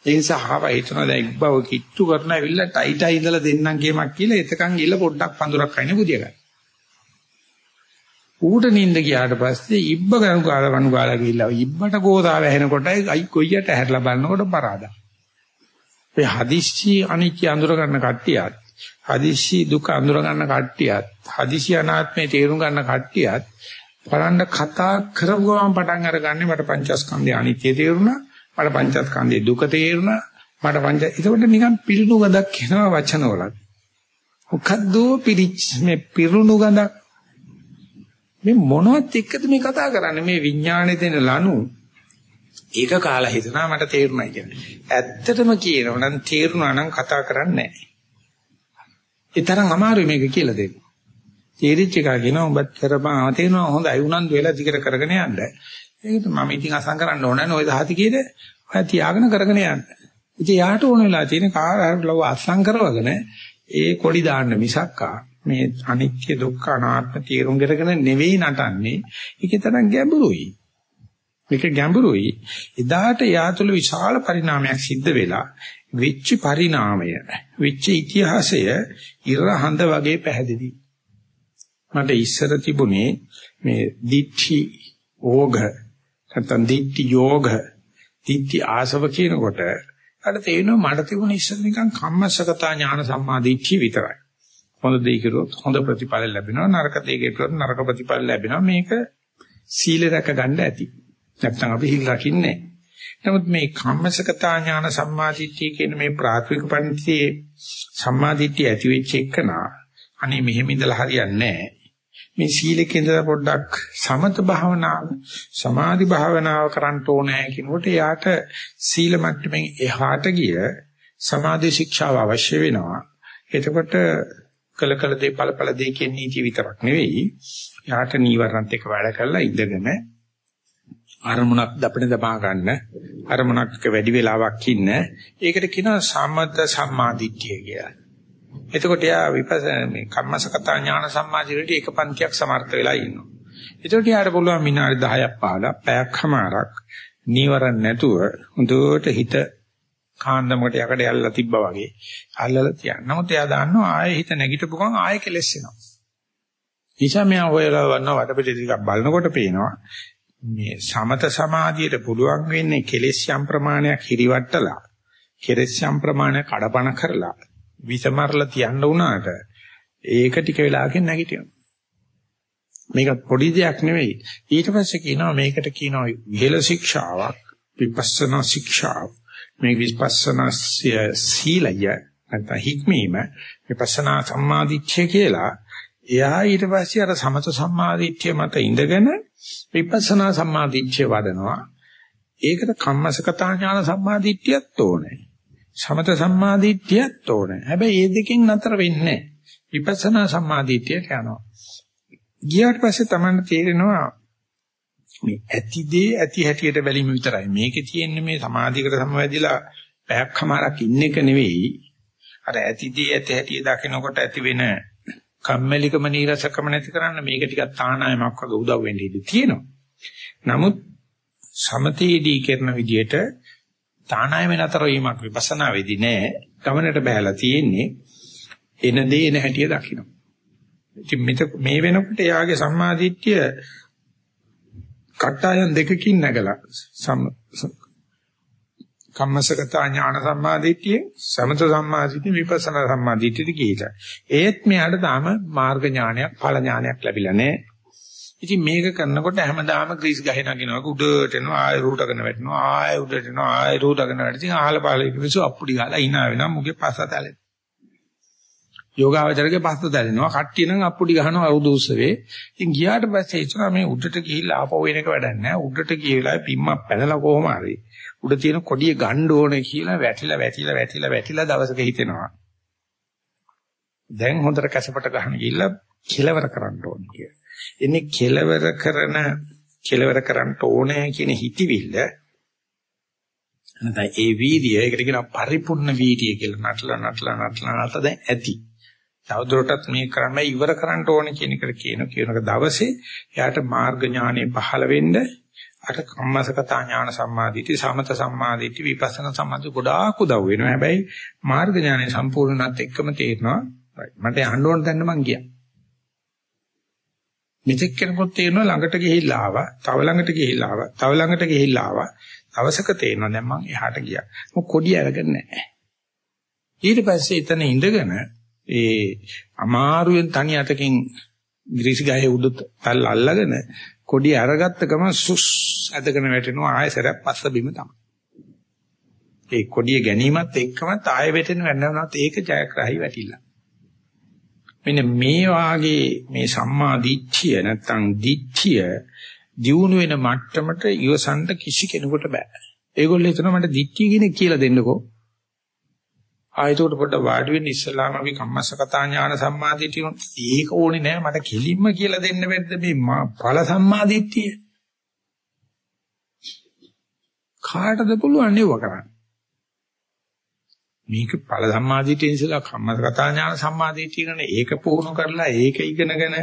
ඒ නිසා ආව හිතන දැන් ඉබ්බව කිට්ටු කරන ඇවිල්ලා ටයිටයි ඉඳලා දෙන්නම් ගේමක් කියලා එතකන් ගිල්ල පොඩ්ඩක් පඳුරක් අයින බුදිය ගන්න. ඌට නිින්ද ගියාට පස්සේ ඉබ්බ ගනු කාලා වනු කාලා ගිහිල්ලා ඉබ්බට ගෝදාව ඇහෙනකොටයි අයි කොයියට හැරලා බලනකොට පරාදා. ඒ හදිස්සි අනිත්‍ය අඳුර ගන්න කට්ටියත් හදිස්සි දුක අඳුර ගන්න කට්ටියත් හදිස්සි අනාත්මේ තේරුම් ගන්න කට්ටියත් බලන්න කතා කරපු ගමන් පටන් අරගන්නේ මට පංචස්කන්ධය අනිත්‍ය තේරුණා මට පංචස්කන්ධයේ දුක තේරුණා. මට පංච ඒකට නිකන් පිළිණු ගඳක් එනවා වචනවල. මොකද්ද පිරිච් මේ පිරුණු ගඳක් මේ මොනවත් එක්කද මේ කතා කරන්නේ මේ විඥානේ දෙන ලනු ඒක කාලා හිතනවා මට තේරුණා කියන්නේ. ඇත්තටම කියනවා නම් තේරුණා නම් කතා කරන්නේ නැහැ. ඒ තරම් අමාරුයි මේක කියලා දෙන්න. තේරිච්ච එක කියනවා උඹත් කරපන් තේරෙනවා හොඳයි උනන්දු වෙලා දිගට කරගෙන යන්න. ඒකට මම ඉතින් අසං කරන්න ඕනේ නෑ ඔය දහතිකේද ඔය තියාගෙන කරගෙන යන්න. ඉතින් යාට ඕන වෙලා තියෙන කාර හරිලව අසං කරවගෙන ඒ කොඩි දාන්න මිසක්කා මේ අනිත්‍ය දුක්ඛ අනාත්ම තීරුම් කරගෙන නෙවෙයි නටන්නේ. ඒකේ තරම් ගැඹුරුයි. මේක ගැඹුරුයි. එදාට යාතුල විශාල පරිණාමයක් සිද්ධ වෙලා වෙච්ච පරිණාමය, වෙච්ච ඉතිහාසය ඉර හඳ වගේ පැහැදිලි. මට ඉස්සර තිබුණේ මේ දිඨි ඕඝ නැත්නම් දිට්ඨි යෝග දිට්ඨි ආසව කියනකොට අර තේරෙනවා මට තිබුණ ඉස්සර නිකන් කම්මසගතා ඥාන සම්මා දිට්ඨිය විතරයි. හොඳ දෙයක් කරොත් හොඳ ප්‍රතිඵල ලැබෙනවා නරක දෙයක් කරොත් නරක ප්‍රතිඵල ලැබෙනවා මේක සීල රැක ගන්න ඇති. නැත්නම් අපි හිල් රකින්නේ නමුත් මේ කම්මසගතා ඥාන සම්මාදිට්ඨිය කියන මේ ප්‍රාථමික පන්තියේ සම්මාදිට්ඨිය ඇති වෙච්ච එකනා අනේ මෙහෙම ඉඳලා හරියන්නේ නැහැ. මේ සීලෙක ඉඳලා පොඩ්ඩක් සමත භාවනාව සමාධි භාවනාව කරන්න ඕනේ කියනකොට යාට සීල මට්ටමින් එහාට ගිය සමාධි ශික්ෂාව අවශ්‍ය වෙනවා. එතකොට කළ කළ දේ ඵල ඵල දේ කියන නීතිය විතරක් නෙවෙයි. යාට නීවරණත් එක්ක වැඩ කරලා ඉඳගෙන අරමුණක් දපණ දපා ගන්න අරමුණක් වැඩි වෙලාවක් ඉන්න ඒකට කියනවා සම්මත සම්මාදිට්ඨිය කියලා. එතකොට යා විපස්සනා මේ කම්මසකතා ඥාන සම්මාදිට්ඨියට එක පන්තියක් සමර්ථ වෙලා ඉන්නවා. එතකොට යාට පුළුවන් විනාඩි 10ක් 15ක් පැයක්මාරක් නීවරණ නැතුව හොඳට හිත කාන්දමකට යකඩ යල්ලා තිබ්බා වගේ අල්ලලා තියන්න. නමුත් එයා දන්නවා ආයෙ හිත නැගිටපු ගමන් ආයෙ කෙලස් වෙනවා. නිසා මෙයා හොයලා වන්න වටපිට ටිකක් බලනකොට පේනවා මේ සමත සමාධියට පුළුවන් වෙන්නේ කෙලෙස් යම් ප්‍රමාණයක් හිරිවට්ටලා කෙලෙස් යම් ප්‍රමාණයක් කඩපණ කරලා විසමරලා තියන්න උනාට ඒක ටික වෙලාවකින් නැගිටිනවා. මේක පොඩි දෙයක් නෙවෙයි. ඊට පස්සේ කියනවා මේකට කියනවා විහෙල ශික්ෂාවක් විපස්සනා ශික්ෂාව. මේ විපස්සනා සීලය නැත්නම් හික්මීම විපස්සනා සම්මාදිච්ඡය කියලා. එයා ඊට පස්සේ අර සමත සම්මාදිච්ඡය මත ඉඳගෙන විපස්සනා සම්මාදිච්ඡය වඩනවා. ඒකට කම්මසකතා ඥාන සම්මාදිට්ඨියත් ඕනේ. සමත සම්මාදිට්ඨියත් ඕනේ. හැබැයි මේ දෙකෙන් නතර වෙන්නේ නැහැ. විපස්සනා සම්මාදිට්ඨියට යනවා. ගියාට පස්සේ Taman තේරෙනවා මේ ඇතිදේ ඇති හැටියට බැලීම විතරයි. මේකේ තියෙන්නේ මේ සමාධියකට සමවැදිලා පැයක්මාරක් ඉන්න එක නෙවෙයි. අර ඇතිදේ ඇති හැටිය දකිනකොට ඇති වෙන කම්මැලිකම නීරසකම නැති කරන්න මේක ටිකක් තානායමක් වගේ උදව් වෙන්න ඉඩ තියෙනවා. නමුත් සමතේදී කරන විදිහට තානායම නතර වීමක් විපස්සනා වෙදී නෑ. ගමනට බහැලා තියෙන්නේ එන දේ එන හැටිය දකින්න. ඉතින් මේ වෙනකොට යාගේ සම්මාදිට්ඨිය කට්ටායන් දෙකකින් නැගලා කම්මසගත ඥාන සම්මාදිට්ඨිය සමත සම්මාදිට්ඨිය විපස්සනා සම්මාදිට්ඨිය කියලා. ඒත් මෙයාට තාම මාර්ග ඥානයක් ඵල ඥානයක් ලැබිලා නැහැ. ඉතින් මේක කරනකොට හැමදාම ග්‍රීස් ගහේ නගිනවා උඩට එනවා ආය රූටගෙන වැටෙනවා ආය උඩට එනවා ආය රූටගෙන වැටෙනවා. ඉතින් අහල පහල කිවිසු අප්පුඩි ගාලා hina වෙනවා මුගේ පස්සතලෙන්. යෝගාවචරගේ පස්ස දැනෙනවා. කට්ටිය නම් අප්පුඩි ගහනවා අවුරුදු උත්සවේ. ඉතින් ගියාට පස්සේ හිතනවා මේ උඩට ගිහිල්ලා ආපහු වෙන එක වැඩක් නැහැ. උඩට ගිය වෙලාවේ පිම්මක් පැනලා කොහොම හරි උඩ තියෙන කොඩිය ගන්න ඕනේ කියලා වැටිලා වැටිලා වැටිලා වැටිලා දවසක හිතෙනවා. දැන් හොඳට කැසපට ගහන ගිහිල්ලා කෙලවර කරන්න ඕනේ කියලා. එන්නේ කෙලවර කරන කෙලවර කරන්න ඕනේ කියන හිතවිල්ල නැත්නම් ඒ වීර්යය ඒකට කියනවා පරිපූර්ණ වීර්යය කියලා නටලා නටලා නටලා නටලා දැන් ඇති. තවදුරටත් මේ ක්‍රමය ඉවර කරන්න ඕනේ කියන එකට කියන කියනක දවසේ එයාට මාර්ග ඥානෙ පහළ වෙන්න අර කම්මසකතා ඥාන සම්මාදිටි සමත සම්මාදිටි විපස්සනා සම්මාදිටි ගොඩාක් උදව් වෙනවා. හැබැයි මාර්ග ඥානෙ සම්පූර්ණනත් එක්කම තේරෙනවා මට යන්න ඕන තැන මං ගියා. මෙතෙක් කෙනෙකුට තේරෙනවා ළඟට ගිහිල්ලා ආවා, තව ළඟට ගිහිල්ලා ආවා, තව ළඟට ගිහිල්ලා ආවා. දවසක තේරෙනවා දැන් මං එහාට ගියා. මොක කොඩිය අරගෙන නැහැ. ඊට පස්සේ එතන ඉඳගෙන ඒ අමාරුවෙන් තනි අතකින් ග්‍රීසි ගහේ උඩ තල් අල්ලගෙන කොඩිය අරගත්ත ගමන් සුස් ඇදගෙන වැටෙනවා ආයෙසරක් පස්ස බිම තමයි. ඒ කොඩිය ගැනීමත් එක්කමත් ආයෙ වැටෙන වෙනවනත් ඒක ජයග්‍රහයි වැටිලා. මෙන්න මේ වාගේ මේ සම්මා දිට්ඨිය නැත්තම් දිට්ඨිය දියුණු වෙන මට්ටමට ඉවසන්න කිසි කෙනෙකුට බෑ. ඒගොල්ලෝ හිතනවා මට දිට්ඨිය කියන කියලා දෙන්නකෝ. ආයතෝට පොඩ්ඩ වාඩි වෙන්න ඉස්සලාම අපි කම්මස්සකතා ඥාන සම්මාදිටිය ඒක ඕනේ නෑ මට කෙලින්ම කියලා දෙන්න බැද්ද මේ ඵල සම්මාදිටිය කාටද පුළුවන් නෙව කරන්න මේක ඵල සම්මාදිටිය ඉස්සලා කම්මස්සකතා ඥාන සම්මාදිටිය කරන ඒක පුහුණු කරලා ඒක ඉගෙනගෙන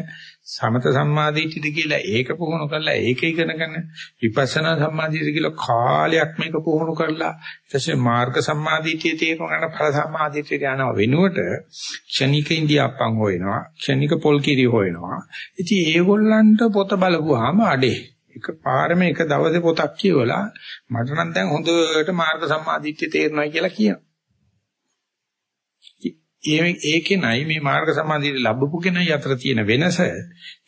සමත සම්මාදිටියද කියලා ඒක පුහුණු කරලා ඒක ඉගෙනගෙන විපස්සනා සම්මාදිටිය කියලා කාලයක් මේක පුහුණු කරලා ඊටසේ මාර්ග සම්මාදිටිය තේරුම් ගන්න ඵල සම්මාදිටියට යනවා වෙනුවට ක්ෂණික ඉන්දියාප්පන් හොයනවා ක්ෂණික පොල් කිරි හොයනවා. ඉතින් ඒගොල්ලන්ට පොත බලපුවාම අඩේ. එක පාරම එක දවසේ පොතක් කියවලා මට නම් දැන් හොඳට මාර්ග සම්මාදිටිය තේරෙනවා කියලා කියනවා. ඒ ඒකේනයි මේ මාර්ග සමාධියට ලැබපු කෙනයි අතර තියෙන වෙනස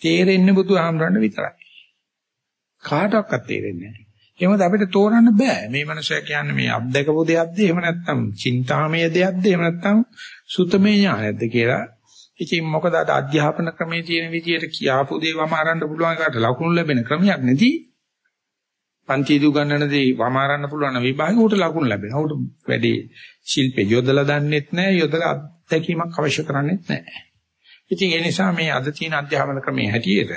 තේරෙන්නේ බුදුහාමරන්න විතරයි. කාටවත් තේරෙන්නේ නැහැ. එහෙමද අපිට තෝරන්න බෑ. මේ මනුස්සයා කියන්නේ මේ අත්දකපු දෙයක්ද එහෙම නැත්නම් චින්තාමය දෙයක්ද එහෙම නැත්නම් සුතමේ ඥානයක්ද කියලා. ඉතින් මොකද අද අධ්‍යාපන ක්‍රමයේ තියෙන විදියට කියාපු දේ වමාරන්න පුළුවන් කාට ලකුණු ලැබෙන ක්‍රමයක් නැති. පන්ති දු ගන්නන දේ වමාරන්න පුළුවන් විභාගෙ උට ලකුණු ලැබෙනවා. උට වැඩි ශිල්පේ යොදලා දන්නෙත් නැහැ යොදලා අත්දැකීමක් අවශ්‍ය කරන්නේ නැහැ. ඉතින් ඒ නිසා මේ අද තියෙන අධ්‍යාපන ක්‍රමයේ හැටියට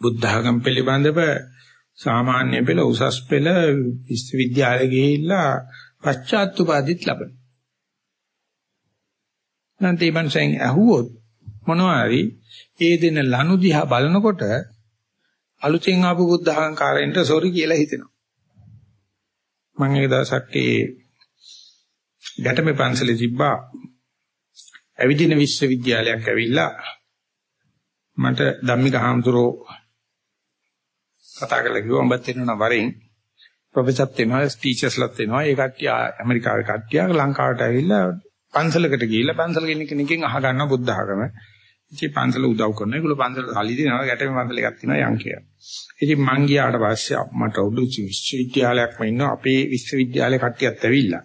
බුද්ධ ආගම පිළිබඳව සාමාන්‍ය පෙළ උසස් පෙළ විශ්වවිද්‍යාලෙ ගිහිල්ලා පශ්චාත් උපාධිත් ලබන. නැන්තේ මනසෙන් අහුවොත් මොනවා හරි ඒ දෙන ලනු දිහා බලනකොට අලුතෙන් ආපු බුද්ධ අහංකාරයෙන්ට සෝරි කියලා හිතෙනවා. මම එක දවසක් ඒ ගැටමේ පන්සලේ තිබ්බා ඇවිදින විශ්වවිද්‍යාලයක් ඇවිල්ලා මට ධම්මික හාමුදුරෝ කතා කරලා කිව්වා උඹත් එනවා වරෙන් ප්‍රොෆෙසර්ත් එනවා ටීචර්ස්ලාත් එනවා ඒ කට්ටිය ඇමරිකාවේ කට්ටිය ලංකාවට ඇවිල්ලා පන්සලකට ගිහිල්ලා පන්සල කෙනෙක්ගෙන් අහ ගන්නවා බුද්ධ ආගම. ඉතින් පන්සල උදව් කරනවා. ඒගොල්ලෝ පන්සල සල්ලි දෙනවා. ගැටමේ පන්සල එකක් තියෙනවා යන් කියලා. ඉතින් මං ගියාට පස්සේ මට උඩු විශ්වවිද්‍යාලයක්ම ඉන්නවා. අපේ විශ්වවිද්‍යාලේ කට්ටියත් ඇවිල්ලා.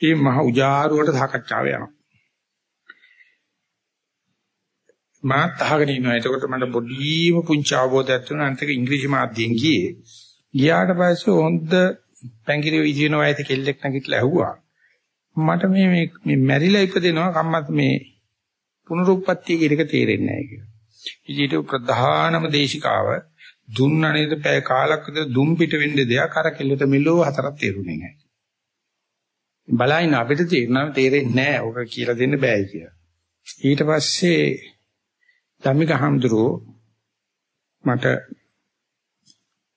මේ මහ උජාරුවට සාකච්ඡාව යනවා. මාත් අහගෙන ඉන්නවා. එතකොට මට පොඩිම පුංචි අවබෝධයක් තුණා. අන්තික ඉංග්‍රීසි මාධ්‍යයෙන් ගියේ. ගියාට පස්සේ හොඳ පැංගිරි විදින වයස කෙල්ලෙක් නැගිටලා ඇහුවා. මට මේ මේ මැරිලා ඉපදෙනවා කම්මත් මේ පුනරුත්පත්ති කියන එක තේරෙන්නේ නැහැ කියලා. ඉතින් ප්‍රධානම දේශිකාව දුන්න නේද පැය කාලක් විතර දුම් පිට වෙන්න දෙයක් අර කෙල්ලට මෙලෝ හතරක් තේරුනේ නැහැ. බලයින් අපිට තේරෙනවා තේරෙන්නේ නැහැ. ඔක කියලා දෙන්න බෑ කියලා. ඊට පස්සේ ධම්මික හාමුදුරුවෝ මට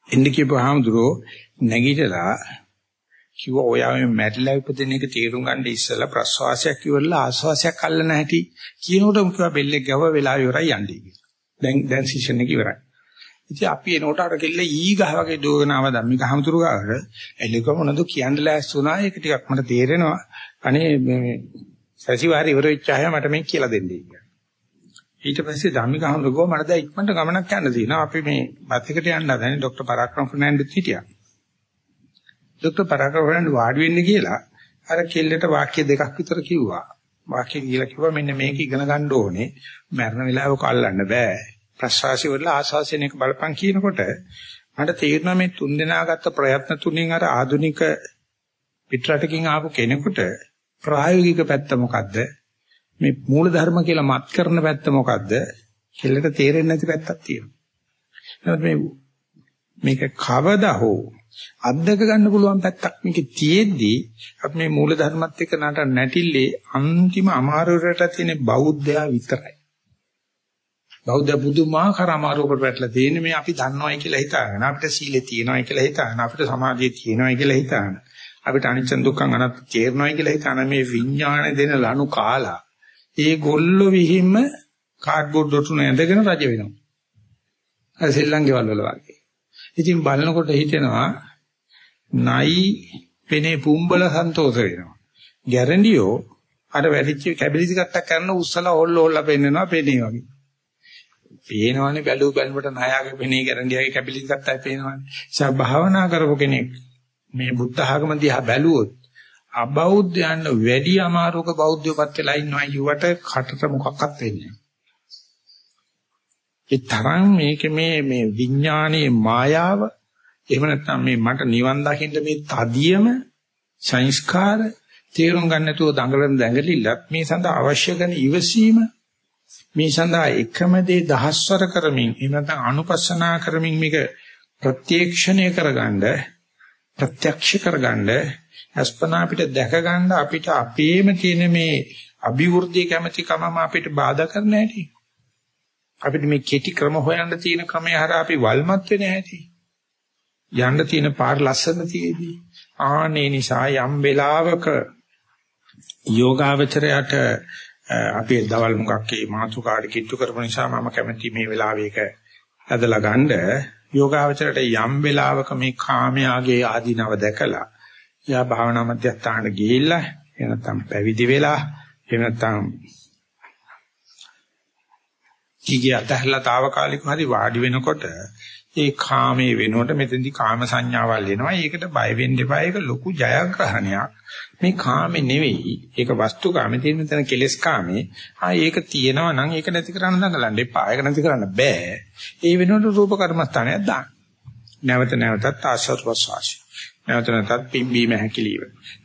එන්න කියපු හාමුදුරුවෝ නැගිටලා කිව්ව ඔයාම මැරිලා උපදින එක තීරු ගන්න ඉස්සලා ප්‍රස්වාසයක් ඉවරලා ආස්වාසයක් අල්ල නැහැටි කියනකොටම කිව්වා බෙල්ලෙක් ගැව වෙලා ඉවරයි යන්නේ කියලා. දැන් දැන් සීෂන් එක ඉවරයි. ඉතින් අපි එනකොට අර කෙල්ල ඊ ගහ වගේ දුවගෙන ආව ධම්මික හමුතුරු ගාවට එළික මොනද කියන්න ලෑස්ති වුණා ඒක ටිකක් මට තේරෙනවා. අනේ මේ සතිವಾರ ඉවර වෙච්චාය මට මේ කියලා දෙන්නේ කියලා. ඊට පස්සේ ධම්මික හමුතුරු ගෝ මට දැන් ඉක්මනට ගමනක් යන්න තියෙනවා. අපි මේ බත් එකට යන්න හදනේ ડોક્ટર පරාක්‍රම ෆර්නැන්ඩිස් හිටියා. දොස්තර පරාකරවලන් වාඩි වෙන්න කියලා අර කෙල්ලට වාක්‍ය දෙකක් විතර කිව්වා. වාක්‍ය කියලා කිව්වා මෙන්න මේක ඉගෙන ගන්න ඕනේ. මරණ වෙලාවක අල්ලන්න බෑ. ප්‍රසවාසී වල ආශාසයෙන් එක බලපං කියනකොට මට තේරෙනවා මේ තුන් දෙනා ගත්ත ප්‍රයත්න තුنين අර ආදුනික පිටරටකින් ආපු කෙනෙකුට ප්‍රායෝගික පැත්ත මොකද්ද? මේ මූල ධර්ම කියලා මත් කරන පැත්ත මොකද්ද? කෙල්ලට තේරෙන්නේ නැති පැත්තක් තියෙනවා. එහෙනම් මේ මේක කවදා හෝ අත්දක ගන්න පුළුවන් පැත්තක් මේකේ තියෙද්දී අපි මේ මූල ධර්මත් එක්ක නට නැටිල්ලේ අන්තිම අමාරුවට තියෙන බෞද්ධයා විතරයි. බෞද්ධ බුදුමාහාර අමාරුවකට වැටලා තියෙන්නේ මේ අපි දන්නවයි කියලා හිතාගෙන අපිට සීලේ තියෙනවයි කියලා හිතාගෙන අපිට සමාධියේ තියෙනවයි කියලා හිතාගෙන අපිට අනිච්ච දුක්ඛ අනත් තේරෙනවයි කියලා හිතාන මේ විඥාන දෙන ලනු කාලා ඒ ගොල්ලෝ විහිම්ම කාඩ්බෝඩ් දොටුන ඇඳගෙන රජ වෙනවා. අර සෙල්ලම් ගෙවල් වල වගේ. ඉතින් බලනකොට හිතෙනවා නයි පෙනේ පුම්බල සන්තෝෂ වෙනවා. ගැරන්ඩියෝ අර වැඩිච්ච කැබිලිටි කට්ටක් කරන උස්සලා හොල්ල හොල්ල පෙන්නනවා පෙනේ වගේ. පේනවනේ බැලු බැලමට ණයාගේ පෙනේ ගැරන්ඩියාගේ කැබිලිටි කට්ටක් පේනවනේ. ඒ භාවනා කරපු කෙනෙක් මේ බුද්ධ ආගම දිහා බැලුවොත් අබෞද්ධයන් වැඩි අමාරුක බෞද්ධයෝපත් වෙලා ඉන්නවා යුවට කටට මොකක්වත් වෙන්නේ නැහැ. ඒ තරම් මේක මේ මේ විඥානයේ මායාව එහෙම නැත්නම් මේ මට නිවන් දකින්න මේ තදියම සංස්කාර තේරුම් ගන්න නැතුව දඟලන දැඟලිල්ලත් මේ සඳහා අවශ්‍ය කරන ඉවසීම මේ සඳහා එකම දේ දහස්වර කරමින් එහෙම නැත්නම් අනුපස්සනා කරමින් මේක ප්‍රත්‍යක්ෂණය කරගන්න ප්‍රත්‍යක්ෂ කරගන්න අස්පනා අපිට දැක ගන්න අපිට අපේම තියෙන මේ අභිවෘද්ධිය කැමැති කමම අපිට බාධා කරන හැටි අපිට මේ කෙටි ක්‍රම හොයන්න තියෙන ක්‍රමය හරහා අපි වල්මත් වෙන හැටි. යන්න තියෙන පාර ලස්සන තියේදී ආනේ නිසා යම් වෙලාවක යෝගාවචරයට අපි දවල් මුගක් මේ මාතුකාට කිට්ටු කරපු නිසා මම කැමති මේ වෙලාවේක ඇදලා ගන්න. යෝගාවචරයට යම් වෙලාවක මේ කාමයාගේ ආධිනව දැකලා යා භාවනා මධ්‍යස්ථානට ගිහිල්ලා එනතම් පැවිදි වෙලා එනතම් කීගේ අතහැරලා తాවකාලිකව හරි වාඩි වෙනකොට ඒ කාමයේ වෙනකොට මෙතෙන්දි කාම සංඥාවල් එනවා. ඒකට බය වෙන්න එපා. ඒක ලොකු ජයග්‍රහණයක්. මේ කාමේ නෙවෙයි. ඒක වස්තු කාමේ තියෙන මෙතන කෙලස් කාමේ. ආ ඒක තියෙනවා නම් ඒක නැති කරන්න දඟලන්න එපා. ඒක නැති කරන්න බෑ. ඒ වෙනකොට රූප කර්මස්ථානයක් දාන්න. නැවත නැවතත් ආශ්‍රව ප්‍රසවාසය. නැවත නැවතත් පිම්බීම හැකිලිව.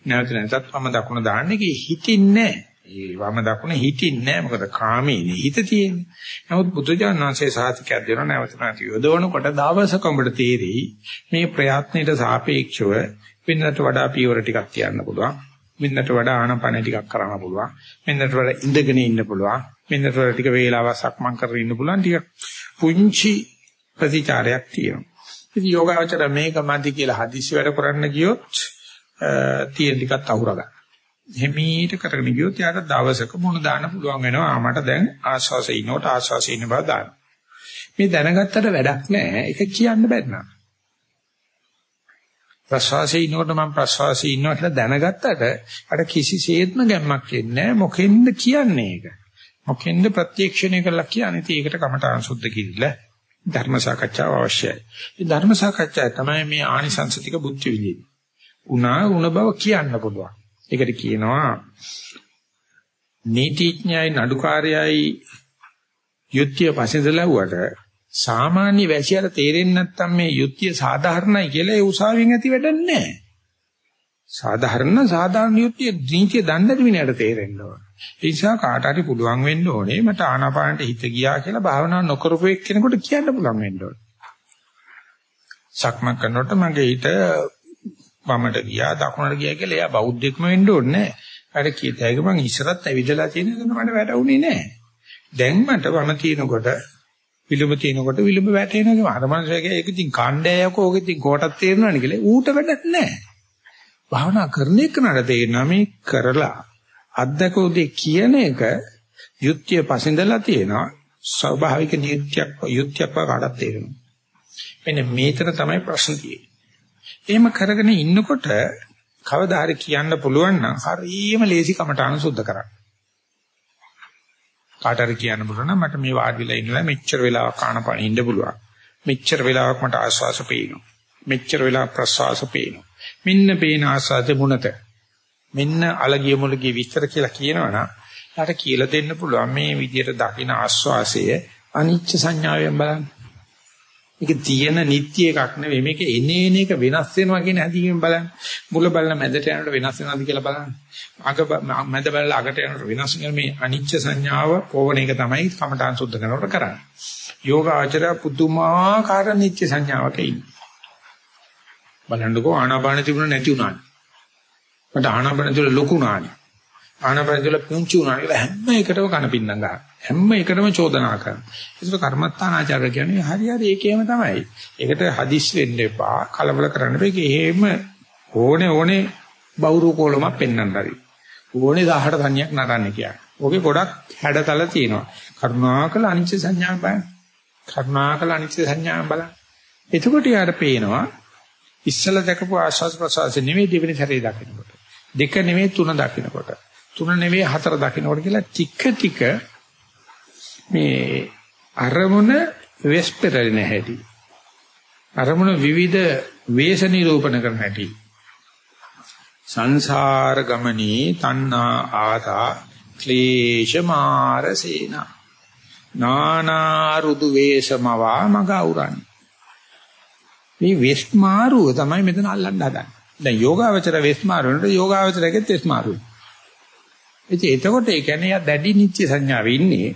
නැවත නැවතත් වම දකුණ දාන්න. ඒක හිතින්නේ ඒ වම දකුණ හිටින්නේ නැහැ. මොකද කාමේනේ හිත තියෙන්නේ. නමුත් බුදුජානක වහන්සේ සාහිත්‍යයක් දෙනවා නැවත නැවත යොදවනකොට දවසක උඹට තේරෙයි මේ ප්‍රයත්නයට සාපේක්ෂව වෙනකට වඩා පියවර ටිකක් තියන්න පුළුවන්. වෙනකට වඩා ආනපන ටිකක් කරන්න පුළුවන්. වෙනකට වඩා ඉඳගෙන ඉන්න පුළුවන්. වෙනකට වඩා ටික වේලාවක් සක්මන් කරගෙන ඉන්න පුළුවන්. ටික පුංචි ප්‍රතිචාරයක් තියෙනවා. ඉතින් යෝගාචර මේක මදි කියලා හදිස්සි වැඩ කරන්න ගියොත් තියෙන ටිකත් අහුරගන්න. හිමීට කරගෙන ගියොත් යාට දවසක මොන දාන්න පුළුවන් වෙනවා. මට දැන් ආශාසෙ ඉනෝට ආශාසෙ ඉන්න බව දාන්න. මේ දැනගත්තට වැඩක් නැහැ. ඒක කියන්න බැරි නා. ප්‍රසවාසයේ ඉනෝට මම ප්‍රසවාසයේ ඉන්නවා කියලා දැනගත්තට අර කිසිසේත්ම ගැම්මක් එන්නේ නැහැ. මොකෙන්ද කියන්නේ ඒක? මොකෙන්ද ප්‍රත්‍යක්ෂණය කරලා කියන්නේ? ඒකට කමඨාන් සුද්ධ කිරිලා ධර්ම සාකච්ඡාව අවශ්‍යයි. මේ ධර්ම සාකච්ඡාව තමයි මේ ආනිසංස ටික බුද්ධ විදියේ. උනා උන බව කියන්න පුළුවන්. ඒකට කියනවා නීතිඥයයි නඩුකාරයයි යුක්තිය පසෙදලවුවට සාමාන්‍ය වැසියට තේරෙන්නේ නැත්නම් මේ යුක්තිය සාධාරණයි කියලා ඒ උසාවියෙන් ඇති වැඩක් නැහැ. සාධාරණ සාධාරණ යුක්තිය නීතිය දන්නේ නැති තේරෙන්න ඕන. ඒ නිසා කාට හරි පුළුවන් වෙන්න ඕනේ මට ආනාපානට හිත ගියා කියලා භාවනා නොකරපු එක්කෙනෙකුට කියන්න පුළුවන් වෙන්න ඕනේ. සක්මන් කරනකොට මගේ හිත වමට ගියා දකුණට ගියා කියලා එයා බෞද්ධෙක්ම වෙන්න ඕනේ නැහැ. අර කීතයක මං ඉස්සරත් ඇවිදලා තියෙන එක මට වැටුනේ නැහැ. දැන් මට වම තිනකොට විලුඹ තිනකොට විලුඹ වැටෙනවා. අර මනුස්සයගේ ඒක ඉතින් කණ්ඩායක ඕක ඉතින් කොටක් තේරෙනවනේ කියලා ඌට වැඩක් නැහැ. භාවනා කරන එක නඩ තේරෙනවා මේ කරලා අද්දකෝදේ කියන එක යුක්තිය පසින්දලා තියෙනවා. ස්වභාවික නිත්‍යක් යුක්තියක් කාටත් තේරෙනවා. මෙන්න මේතර තමයි ප්‍රශ්න තියෙන්නේ. එහෙම කරගෙන ඉන්නකොට කවදා හරි කියන්න පුළුවන් නම් හරියම ලේසි කමට අනුසුද්ධ කරන්න. කාට හරි කියන්න පුළුවන් නම් මට මේ වාඩි වෙලා ඉන්නලා මෙච්චර වෙලාවක් ආනපන ඉන්න පුළුවන්. මෙච්චර වෙලාවක් මට ආශ්වාස පේනවා. මෙච්චර වෙලාවක් ප්‍රශ්වාස පේනවා. මෙන්න පේන ආශ්වාසෙ මුනත. මෙන්න අලගිය මුලගිය විස්තර කියලා කියනවනම් යාට කියලා දෙන්න පුළුවන් මේ විදියට දකින ආශ්වාසය අනිච්ච සංඥාවෙන් බලන්න. මේක තියෙන නිට්ටි එකක් නෙවෙයි. මේක එනේන එක වෙනස් වෙනවා කියන හැදීම බලන්න. මුල බලන මැදට යනකොට වෙනස් වෙනවද කියලා බලන්න. අග මැද බලලා අගට යනකොට වෙනස් වෙන මේ අනිච්ච සංඥාව පොවන එක තමයි කමඨාන් සුද්ධ කරනකොට කරන්නේ. යෝග ආචර පුදුමාකාර නිච්ච සංඥාවක ඉන්නේ බලන්නකෝ ආනාපාන තිබුණ නැති උනානේ මට ආනාපාන තුල ලොකු උනානේ ආනාපාන තුල පුංචි උනානේ හැම එකටම කන පින්නම් ගන්නවා හැම එකටම චෝදනා කරනවා. ඒක කර්මත්තානාචාර කියන්නේ හරි හරි ඒකේම තමයි. ඒකට හදිස් වෙන්න එපා, කලබල කරන්න එපා. ඒක එහෙම ඕනේ ඕනේ බවුරු කොලමක් පෙන්වන්න හරි. ඕනේ 18 තනියක් නටන්න කියන්නේ. ඔගේ ගොඩක් හැඩතල තියෙනවා. කරුණාකල අනිච්ච සංඥා බලන්න. කරුණාකල අනිච්ච සංඥා බලන්න. එතකොට යාට පේනවා ඉස්සල දැකපු ආශාස ප්‍රසවාස නෙමෙයි දෙවෙනි සැරේ දකින්නකොට. දෙක නෙමෙයි තුන දකින්නකොට. තුන නෙමෙයි හතර දකින්නකොට කියලා ටික ටික මේ අරමුණ වෙස්පරලින හැටි අරමුණ විවිධ වේශ නිරූපණ කරන හැටි. සංසාර ගමනේ තණ්හා ආතා ක්ලේශ මාරසේන නානා රුදු වේශමවා මග අවරන්නේ මේ වෙස්මාරුව තමයි මෙතන අල්ලන්න හදන්නේ. දැන් යෝගාවචර වෙස්මාරුවනට යෝගාවචරයේත් වෙස්මාරුව ඉතින් එතකොට ඒ කියන්නේ යා දැඩි නිත්‍ය සංඥාවේ ඉන්නේ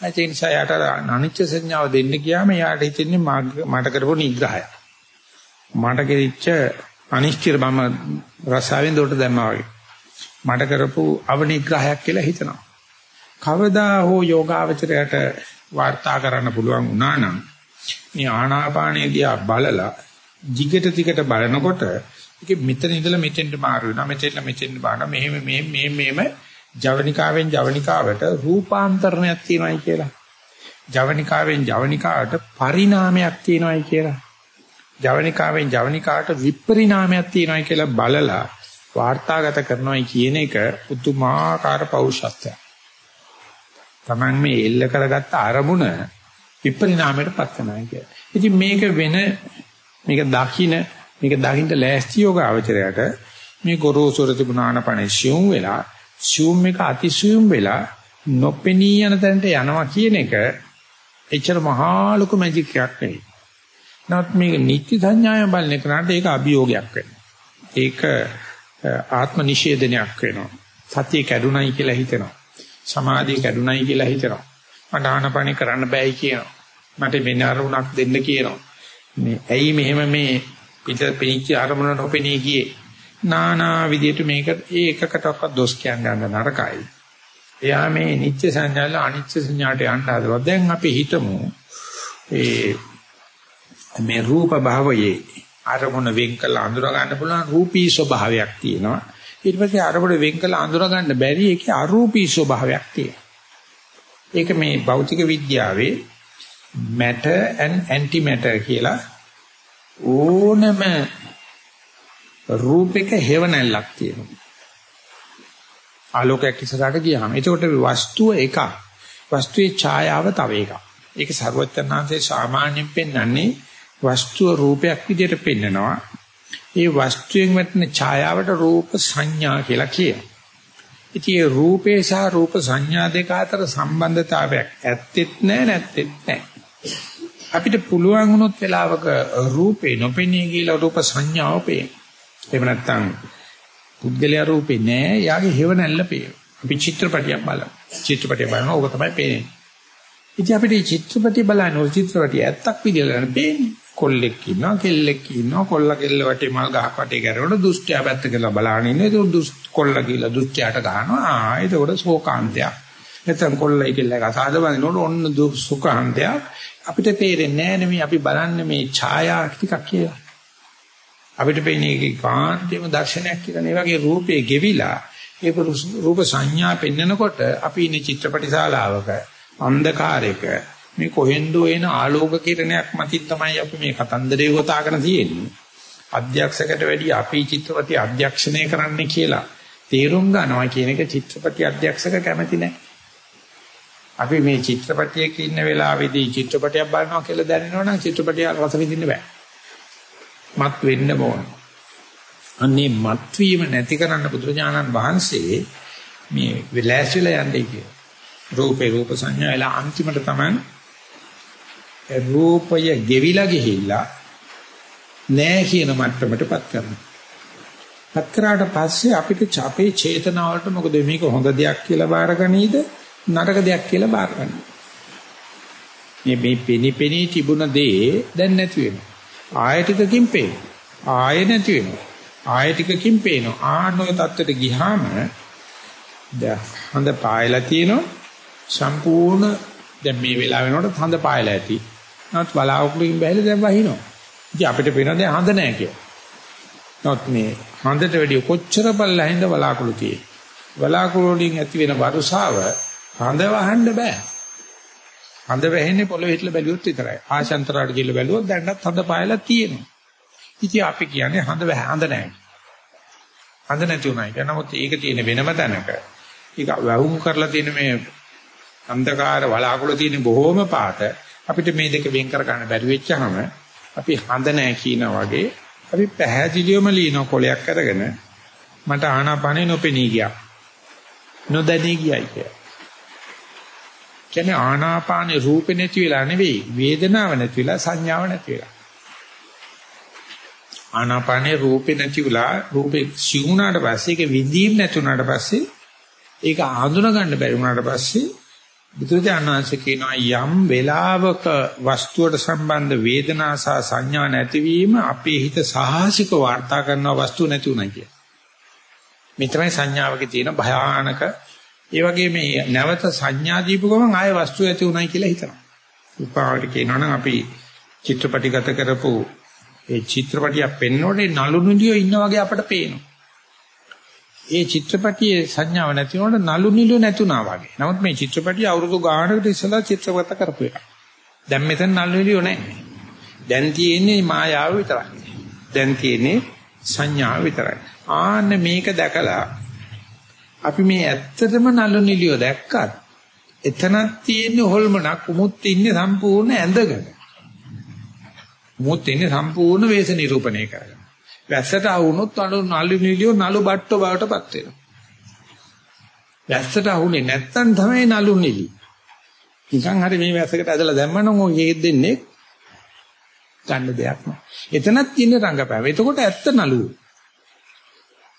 ඒ නිසා යාට අනිච්ච සංඥාව දෙන්න ගියාම යාට හිතෙන්නේ මට කරපු නිග්‍රහය. මට කෙරිච්ච අනිශ්චිත බම රසාවෙන් දොට දැම්මා වගේ. මට කරපු අවනිග්‍රහයක් කියලා හිතනවා. කවදා හෝ යෝගාවචරයට වාර්තා කරන්න පුළුවන් වුණා නම් මේ ආනාපානයේදී බලලා jigට ටිකට බලනකොට ඒක මෙතන ඉඳලා මෙතෙන්ට මාරු වෙනවා මෙතෙන්ලා මෙතෙන්ට බලනවා මෙහෙම මෙහෙම මෙහෙම ජවනිකාවෙන් ජවනිකාවට රූපාන්තරණයක් තියෙනවායි කියලා. ජවනිකාවෙන් ජවනිකාවට පරිණාමයක් තියෙනවායි කියලා. ජවනිකාවෙන් ජවනිකාට විපරිණාමයක් තියෙනවායි කියලා බලලා වාර්තාගත කරනවායි කියන එක පුදුමාකාර පෞරුෂත්වයක්. Taman මේ එල්ල කරගත්ත අරමුණ විපරිණාමයට පත් වෙනවා කියන්නේ. ඉතින් මේක වෙන මේක දකින්න මේක දකින්න ලෑස්ති යෝගාවචරයට මේ ගොරෝසුර තිබුණාන පණිසියුම් වෙලා සියුම් එක අතිසියුම් වෙලා නොපෙනී යන තැනට යනවා කියන එක එච්චර මහා ලොකු මැජික් එකක් නෙවෙයි. නමුත් මේක නිත්‍ය සංඥාය බලන එකට ඒක අභියෝගයක් වෙනවා. ඒක ආත්ම නිෂේධනයක් වෙනවා. සතිය කැඩුනයි කියලා හිතෙනවා. සමාධිය කැඩුනයි කියලා හිතනවා. මට ආනපනිය කරන්න බෑයි කියනවා. මට වෙන අරුණක් දෙන්න කියනවා. මේ ඇයි මෙහෙම මේ පිට පිනිච්ච අරමුණ නොපෙනී ගියේ? නානා විදියට මේක ඒ එකකටවත් දොස් කියන්න ගන්න නරකයි. එයා මේ නිත්‍ය සංඥාල අනිත්‍ය සංඥාට යන්න හදලා දැන් අපි හිතමු ඒ මේ රූප භාවයේ අරමුණ වෙන් කළ අඳුර ගන්න පුළුවන් රූපී ස්වභාවයක් තියෙනවා. ඊට පස්සේ අරමුණ වෙන් කළ අඳුර ගන්න බැරි ඒකේ අරූපී ස්වභාවයක් තියෙනවා. ඒක මේ භෞතික විද්‍යාවේ matter and antimatter කියලා ඕනම රූපයක හේවණල්ලක් තියෙනවා. ආලෝකයක් ඉස්සරහට ගියාම එතකොට වස්තුව එකක්. වස්තුවේ ඡායාව තව එකක්. ඒක ਸਰවඥාන්සේ සාමාන්‍යයෙන් පෙන්වන්නේ වස්තුව රූපයක් විදිහට පෙන්නනවා. ඒ වස්තුවෙන් වැටෙන ඡායාවට රූප සංඥා කියලා කියනවා. ඉතින් ඒ රූපේ සහ රූප සංඥා දෙක අතර සම්බන්ධතාවයක් ඇත්තෙත් නැහැ නැත්තෙත් නැහැ. අපිට පුළුවන් වුණොත් වෙලාවක රූපේ නොපෙනී කියලා රූප සංඥාව පේන. එහෙම නැත්නම් පුද්ගලයා රූපේ නෑ යාගේ හේව නැල්ල පේන. අපි චිත්‍රපටියක් බලමු. චිත්‍රපටිය බලනවා ඕක තමයි පේන්නේ. ඉතින් අපිට මේ චිත්‍රපටිය බලන ඕ චිත්‍රපටිය ඇත්තක් විදියට ගන්න පේන්නේ. කොල්ලෙක් ඉන්නවා කෙල්ලෙක් ඉන්නවා කොල්ල කෙල්ල වටේ මල් ගහක් වටේ කරනකොට දුෂ්ටයා පැත්ත කියලා බලාගෙන ඉන්නේ. ඒක දුෂ් කොල්ල කියලා දුෂ්ටයාට ගහනවා. ආ ඒකෝට ශෝකාන්තයක්. නැත්නම් කොල්ලයි කෙල්ලයි අසාද බඳිනකොට ඔන්න සුඛාන්තයක්. අපිට තේරෙන්නේ නැහැ නෙමෙයි අපි බලන්නේ මේ ඡායා ටිකක් කියලා. අපිට පේන්නේ ඒකේ කාන්තේම දර්ශනයක් කියලා. ඒ වගේ රූපේ ගෙවිලා ඒ රූප සංඥා පෙන්නකොට අපි ඉන්නේ චිත්‍රපටි ශාලාවක අන්ධකාරයක මේ කොහෙන්දෝ එන ආලෝක කිරණයක් මතින් තමයි අපි මේ කතන්දරේ ගොතාගෙන තියෙන්නේ. අධ්‍යක්ෂකට වැඩි අපි චිත්‍රපටි අධ්‍යක්ෂණය කරන්න කියලා තීරුම් ගන්නවා කියන එක චිත්‍රපටි අධ්‍යක්ෂක කැමති නැහැ. අපි මේ චිත්‍රපටියක ඉන්න වෙලාවේදී චිත්‍රපටයක් බලනවා කියලා දැනෙනවනම් චිත්‍රපටිය රස විඳින්න බෑ. මත් වෙන්න ඕන. අන්නේ මත් වීම නැති කරන්න බුදුරජාණන් වහන්සේ මේ විලාසිලා යන්නේ කිය. රූපේ රූප සංඥා එලා අන්තිමට තමයි රූපය ගෙවිලා ගිහිල්ලා නෑ කියන මට්ටමටපත් කරනවා. පත් කරාට පස්සේ අපිට අපේ චේතනාවලට මොකද මේක හොඳ දෙයක් කියලා බාරගනීද නරක දෙයක් කියලා බාරගන්නේ. මේ මේ පෙනි පෙනී තිබුණ දේ දැන් නැති වෙනවා. ආය ටිකකින් පේනවා. ආය නැති වෙනවා. ආය ටිකකින් පේනවා. ආනෝය தත්තට ගියාම දැන් හඳ පායලා තියෙනවා. සම්පූර්ණ දැන් මේ වෙලාව වෙනකොට හඳ පායලා ඇති. නමුත් බලාවකුලින් බැහැලා දැන් වහිනවා. ඉතින් අපිට පේනවා දැන් හඳ නැහැ කියලා. නමුත් මේ හඳට වැඩිය කොච්චර බල්ලා හින්ද බලාකුළු තියෙන්නේ. බලාකුළු වලින් ඇති වෙන වරුසාව හඳ වහන්න බෑ. හඳ වැහෙන්නේ පොළොවේ හිටලා බැලුවොත් විතරයි. ආශාන්තරාට ගිහලා බැලුවොත් දැන්නත් හඳ පායලා තියෙනවා. ඉතින් අපි කියන්නේ හඳ හඳ නැහැ. හඳ නැති උනායි. නමුත් ඒක තියෙන වෙනම තැනක. ඒක වැහුම් කරලා තියෙන මේ අන්ධකාර වලාකුළු තියෙන බොහොම පාට අපිට මේ දෙක වෙන් කර ගන්න බැරි වෙච්චාම අපි හඳ නැහැ කියනා වගේ අපි පැහැදිලිවම ලියන කොලයක් අරගෙන මට ආනාපානෙ නොපෙනී ගියා. නොදැනී ගියයි කියලා. කියන්නේ ආනාපානේ රූපේ නැති වෙලා නෙවෙයි වේදනාව නැති වෙලා සංඥාව නැති වෙලා. ආනාපානේ රූපේ නැති වෙලා රූපේ සිුණාට පස්සේ ඒක විඳීම් නැති වුණාට පස්සේ ඒක හඳුනා ගන්න බැරි වුණාට පස්සේ බුදුරජාණන් වහන්සේ කියනවා යම් වෙලාවක වස්තුවට සම්බන්ධ වේදනා සහ සංඥා නැතිවීම අපේ හිත සාහසික වාර්තා කරන වස්තු නැති උනා කිය. මෙතරයි සංඥාවකේ තියෙන භයානක ඒ වගේ මේ නැවත සංඥා දීපු ගමන් ආය වස්තු ඇති උනායි කියලා හිතනවා. උපාවට කියනවා නම් අපි චිත්‍රපටිගත කරපු ඒ චිත්‍රපටියක් පෙන්වනකොට නලු නිලියෝ ඉන්නා වගේ අපට පේනවා. ඒ චිත්‍රපටියේ සංඥාව නැති වුණොත් නලු නිලියෝ නැතුණා වගේ. නමුත් මේ චිත්‍රපටිය අවුරුදු ගානකට ඉස්සලා චිත්‍රගත කරපු එක. දැන් මෙතන නලු නිලියෝ නැහැ. දැන් තියෙන්නේ මායාව විතරයි. දැන් තියෙන්නේ සංඥාව විතරයි. ආන්න මේක දැකලා අපි මේ ඇත්තටම නළු නිලියෝ දැක්කත් එතනක් තියෙන හොල්මනක් උමුත් ඉන්නේ සම්පූර්ණ ඇඳගෙන. උමුත් ඉන්නේ සම්පූර්ණ වේශ නිරූපණය කරගෙන. වැස්සට ආවුනොත් නළු නළු නිලියෝ නළු බට්ටෝ බවටපත් වෙනවා. වැස්සට ආවුනේ නැත්තම් තමයි නළු නිලි. නිකන් හරි මේ වැස්සකට ඇදලා දැම්මනම් ඔය දෙන්නේ ගන්න දෙයක් නෑ. එතනක් තියෙන රංගපෑම. එතකොට ඇත්ත නළුව.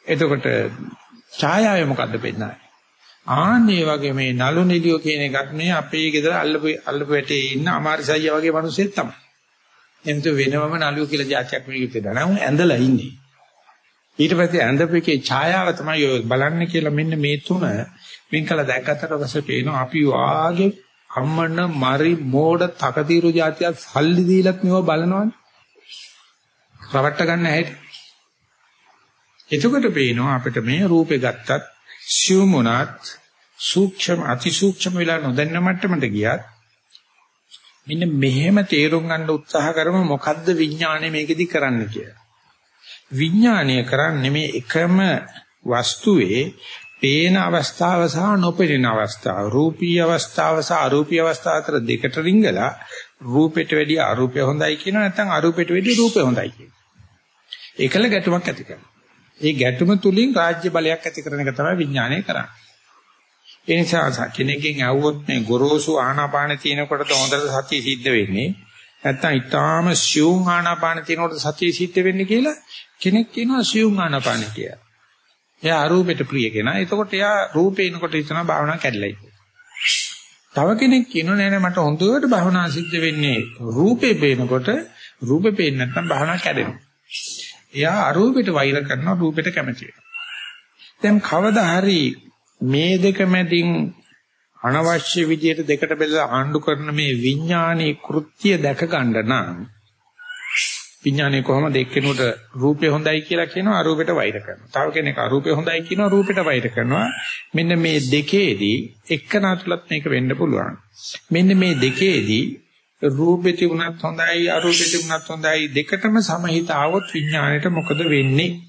එතකොට ඡායාවේ මොකද්ද පෙන්නන්නේ? ආන්නේ වගේ මේ නලු නිලියෝ කියන එකත් මේ අපේ ගෙදර අල්ලපු අල්ලපු වැටේ ඉන්න අමාරිසයියා වගේ මිනිස්සෙක් තමයි. එතන වෙනවම නළුව කියලා જાතියක් මේකෙත් දානවා. උන් ඇඳලා ඉන්නේ. ඊට පස්සේ ඇඳපෙකේ ඡායාව තමයි ඔය බලන්න කියලා මෙන්න මේ තුන මින් කළ දැක්කට පස්සේ පේනවා අපි වාගේ අම්මන මරි මෝඩ තකතිරු જાතියක් සල්ලි දීලත් මේව බලනවනේ. රවට්ට ගන්න හැටි. එතකොට පේනවා අපිට මේ රූපේ ගත්තත් සිවුමුණත් සූක්ෂම අති සූක්ෂම වෙලා නොදැන්න මට්ටමට ගියත් මෙන්න මෙහෙම තේරුම් ගන්න උත්සාහ කරමු මොකද්ද විඥාණය මේකෙදි කරන්න කියලා. විඥාණය කරන්නේ මේ එකම වස්තුවේ පේන අවස්ථාව සහ නොපෙනෙන අවස්ථාව රූපී අවස්ථාව සහ අරූපී අවස්ථාව අතර දෙකට රිංගලා රූපෙට වැඩිය අරූපය හොඳයි කියනවා නැත්නම් අරූපෙට වැඩිය රූපය හොඳයි කියනවා. ඒකල ගැටුමක් ඇති කරනවා. ඒ ගැටුම තුලින් රාජ්‍ය බලයක් ඇති කරන එක තමයි විඥානය කරන්නේ. ඒ නිසා කෙනෙක්ගෙන් ඇහුවොත් මේ ගොරෝසු ආනාපාන තියෙනකොට හොඳට සතිය සිද්ධ වෙන්නේ නැත්නම් ඊටාම සියුම් ආනාපාන තියෙනකොට සතිය සිද්ධ වෙන්නේ කියලා කෙනෙක් කියනවා සියුම් ආනාපාන කියලා. එයා අරූපෙට ප්‍රිය කෙනා. එතකොට එයා රූපේ ඉනකොට හිතනවා භාවනා කැඩලයි. තව කෙනෙක් කියනවා නෑ නෑ මට හොඳට භාවනා සිද්ධ වෙන්නේ රූපේ පේනකොට රූපේ පේන්නේ නැත්නම් භාවනා කැඩෙනවා. එයා අරූපෙට වෛර කරනවා රූපෙට කැමති දැන් කවදා හරි මේ දෙක මැදින් අනවශ්‍ය විදියට දෙකට බෙදලා ආණ්ඩු කරන මේ විඥානී කෘත්‍ය දැක ගන්න නම් විඥානේ කොහොමද එක්කෙනෙකුට රූපේ හොඳයි කියලා කියනවා අරූපෙට වෛර කරනවා. තව කෙනෙක් අරූපේ හොඳයි කියනවා රූපෙට වෛර කරනවා. මෙන්න මේ දෙකේදී එක්කනා තුලත් මේක වෙන්න පුළුවන්. මෙන්න මේ දෙකේදී රූපේ තිබුණත් හොඳයි අරූපේ තිබුණත් හොඳයි දෙකටම සමහිත આવොත් විඥාණයට මොකද වෙන්නේ?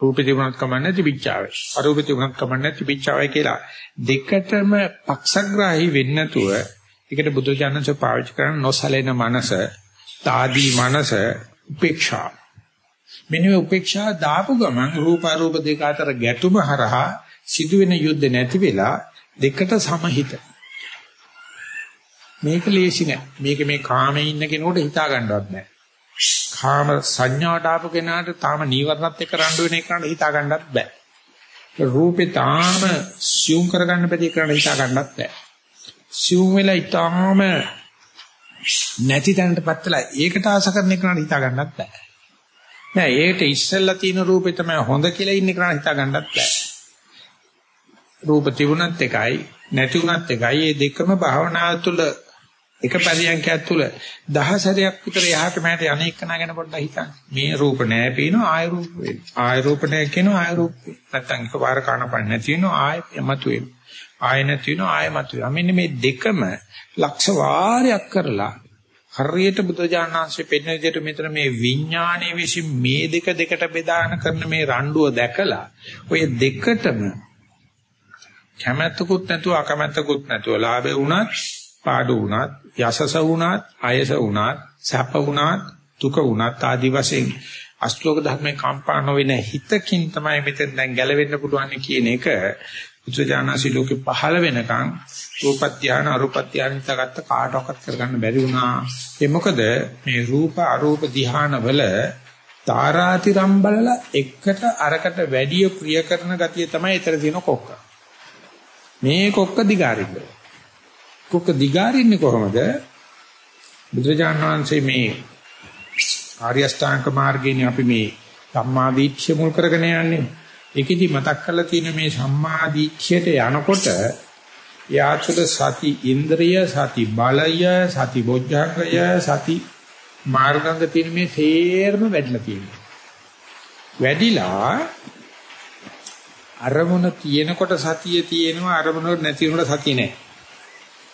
රූපේ තිබුණත් කමන්නේ තිබිච්චාවේ අරූපේ තිබුණත් කමන්නේ තිබිච්චාවේ කියලා දෙකටම පක්ෂග්‍රාහී වෙන්නේ නැතුව ඒකට බුදුචානන්සේ පාවිච්චි කරන නොසලෙන මනස తాදී මනස උපේක්ෂා. මෙන්න මේ උපේක්ෂා දාපු ගමන් රූප අරූප දෙක අතර ගැටුම හරහා සිදුවෙන යුද්ධ නැති වෙලා දෙකට සමහිතයි මේක ලේසි නෑ. මේක මේ කාමේ ඉන්න කෙනෙකුට හිතා ගන්නවත් නෑ. කාම සංඥාට ආපු කෙනාට තාම නීවරණත් එක්ක රණ්ඩු වෙන එකට හිතා ගන්නත් බෑ. රූපේ තාම සියුම් කරගන්න බැරි එකට හිතා ගන්නත් බෑ. සියුම් වෙලා ඊටාම නැති තැනටපත් වෙලා ඒකට ආස කරන එකට හිතා ගන්නත් බෑ. නෑ ඒකට ඉස්සෙල්ලා තියෙන රූපේ තමයි හොඳ කියලා ඉන්න එකට හිතා ගන්නත් බෑ. රූප තිබුණත් එකයි නැති වුණත් එකයි මේ දෙකම භාවනාව තුළ එක පරියන්කයක් තුල දහසරයක් විතර යහට මෑට අනේක කන ගැන පොඩ්ඩක් හිතන්න. මේ රූප නෑ පේනවා ආය රූප වෙනවා. ආය රූප නෑ කියනවා ආය රූප. නැත්තම් එකපාර කනපන් නැති වෙනවා ආය මතුවෙනවා. ආය නැති වෙනවා ආය මතුවෙනවා. මෙන්න මේ දෙකම ලක්ෂ වාරයක් කරලා හරියට බුදුජානනාංශයේ පෙන්වන විදිහට මෙතන මේ විඥානයේ විසින් මේ දෙක දෙකට බෙදාන කරන මේ රණ්ඩුව දැකලා ඔය දෙකටම කැමැත්තකුත් නැතුව අකමැත්තකුත් නැතුව ලාභේ වුණත් පාඩු වුණත් යසස වුණත් අයස වුණත් සැප වුණත් දුක වුණත් ආදි වශයෙන් අශ්ලෝක ධර්මේ කම්පා නොවෙන හිතකින් තමයි මෙතෙන් දැන් ගැලවෙන්න පුළුවන් කියන එක උච්චජානසී ලෝකේ පහළ වෙනකන් රූප ධාන අරූප ධාන ඉතගත්ත කාටවත් කරගන්න බැරි වුණා. ඒ මොකද මේ රූප අරූප ධාන වල තාරාතිරම් බලලා එකට අරකට වැඩි ප්‍රිය කරන ගතිය තමයි ඊතර තියෙන කොක්ක. මේ කොක්ක දිගාරින්න. කුක දිගාරින්නේ කොහොමද? බුදුරජාණන් වහන්සේ මේ ආර්ය අෂ්ටාංග මාර්ගයේනේ අපි මේ සම්මා දිට්ඨිය මුල් කරගෙන යන්නේ. ඒකෙදි මතක් කරලා තියෙන මේ සම්මා දිට්ඨියට යනකොට යාචුල සති ඉන්ද්‍රිය සති බලය සති බොජ්ජංගය සති මාර්ගංග තියෙන මේ තේරම වැඩිලා තියෙනවා. වැඩිලා අරමුණ තියෙනකොට සතිය තියෙනවා අරමුණ නැති වෙනකොට සතිය නැහැ.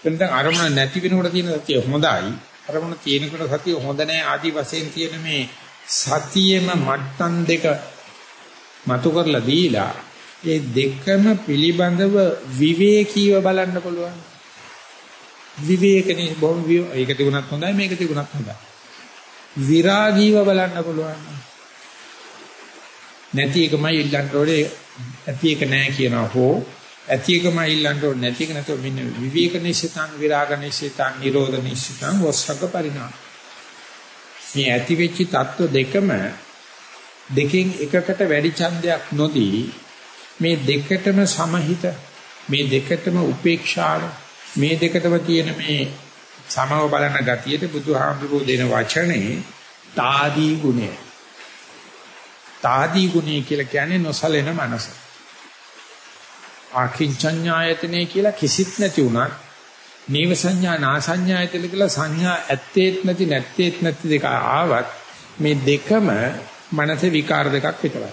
එතන අරමුණ නැති වෙනකොට තියෙන සතිය හොඳයි. අරමුණ තියෙනකොට සතිය හොඳ නැහැ ආදි වශයෙන් තියෙන මේ සතියෙම මට්ටම් දෙක මතු කරලා දීලා ඒ දෙකම පිළිබඳව විවේකීව බලන්න පුළුවන්. විවේකනේ බොහොම ඒක තිබුණත් හොඳයි මේක තිබුණත් හොඳයි. විරාගීව බලන්න පුළුවන්. නැති එකමයි ඉල්ලන්න ඕනේ ඇති එක නෑ කියනවා හෝ ඇති එකම ඉල්ලන්න ඕනේ නැති එක නැතුව මෙන්න විවේක නිසිතං විරාග නිසිතං නිරෝධ නිසිතං වස්සක පරිණාම. මේ ඇති වෙච්ච தত্ত্ব දෙකම දෙකෙන් එකකට වැඩි ඡන්දයක් නොදී මේ දෙකටම සමහිත මේ දෙකටම උපේක්ෂාව මේ දෙකටම තියෙන මේ සමව බලන ගතියට බුදුහාමුදුරෝ දෙන වචනේ తాදී ගුණය. తాදී ගුණය කියලා කියන්නේ නොසලෙන මනසයි. ආකින්චඤ්ඤායතනේ කියලා කිසිත් නැති උනත් නීව සංඥා නාසඤ්ඤායතන කියලා සංඥා ඇත්තේත් නැති නැත්තේත් නැති දෙක ආවත් මේ දෙකම මනසේ විකාර දෙකක් විතරයි.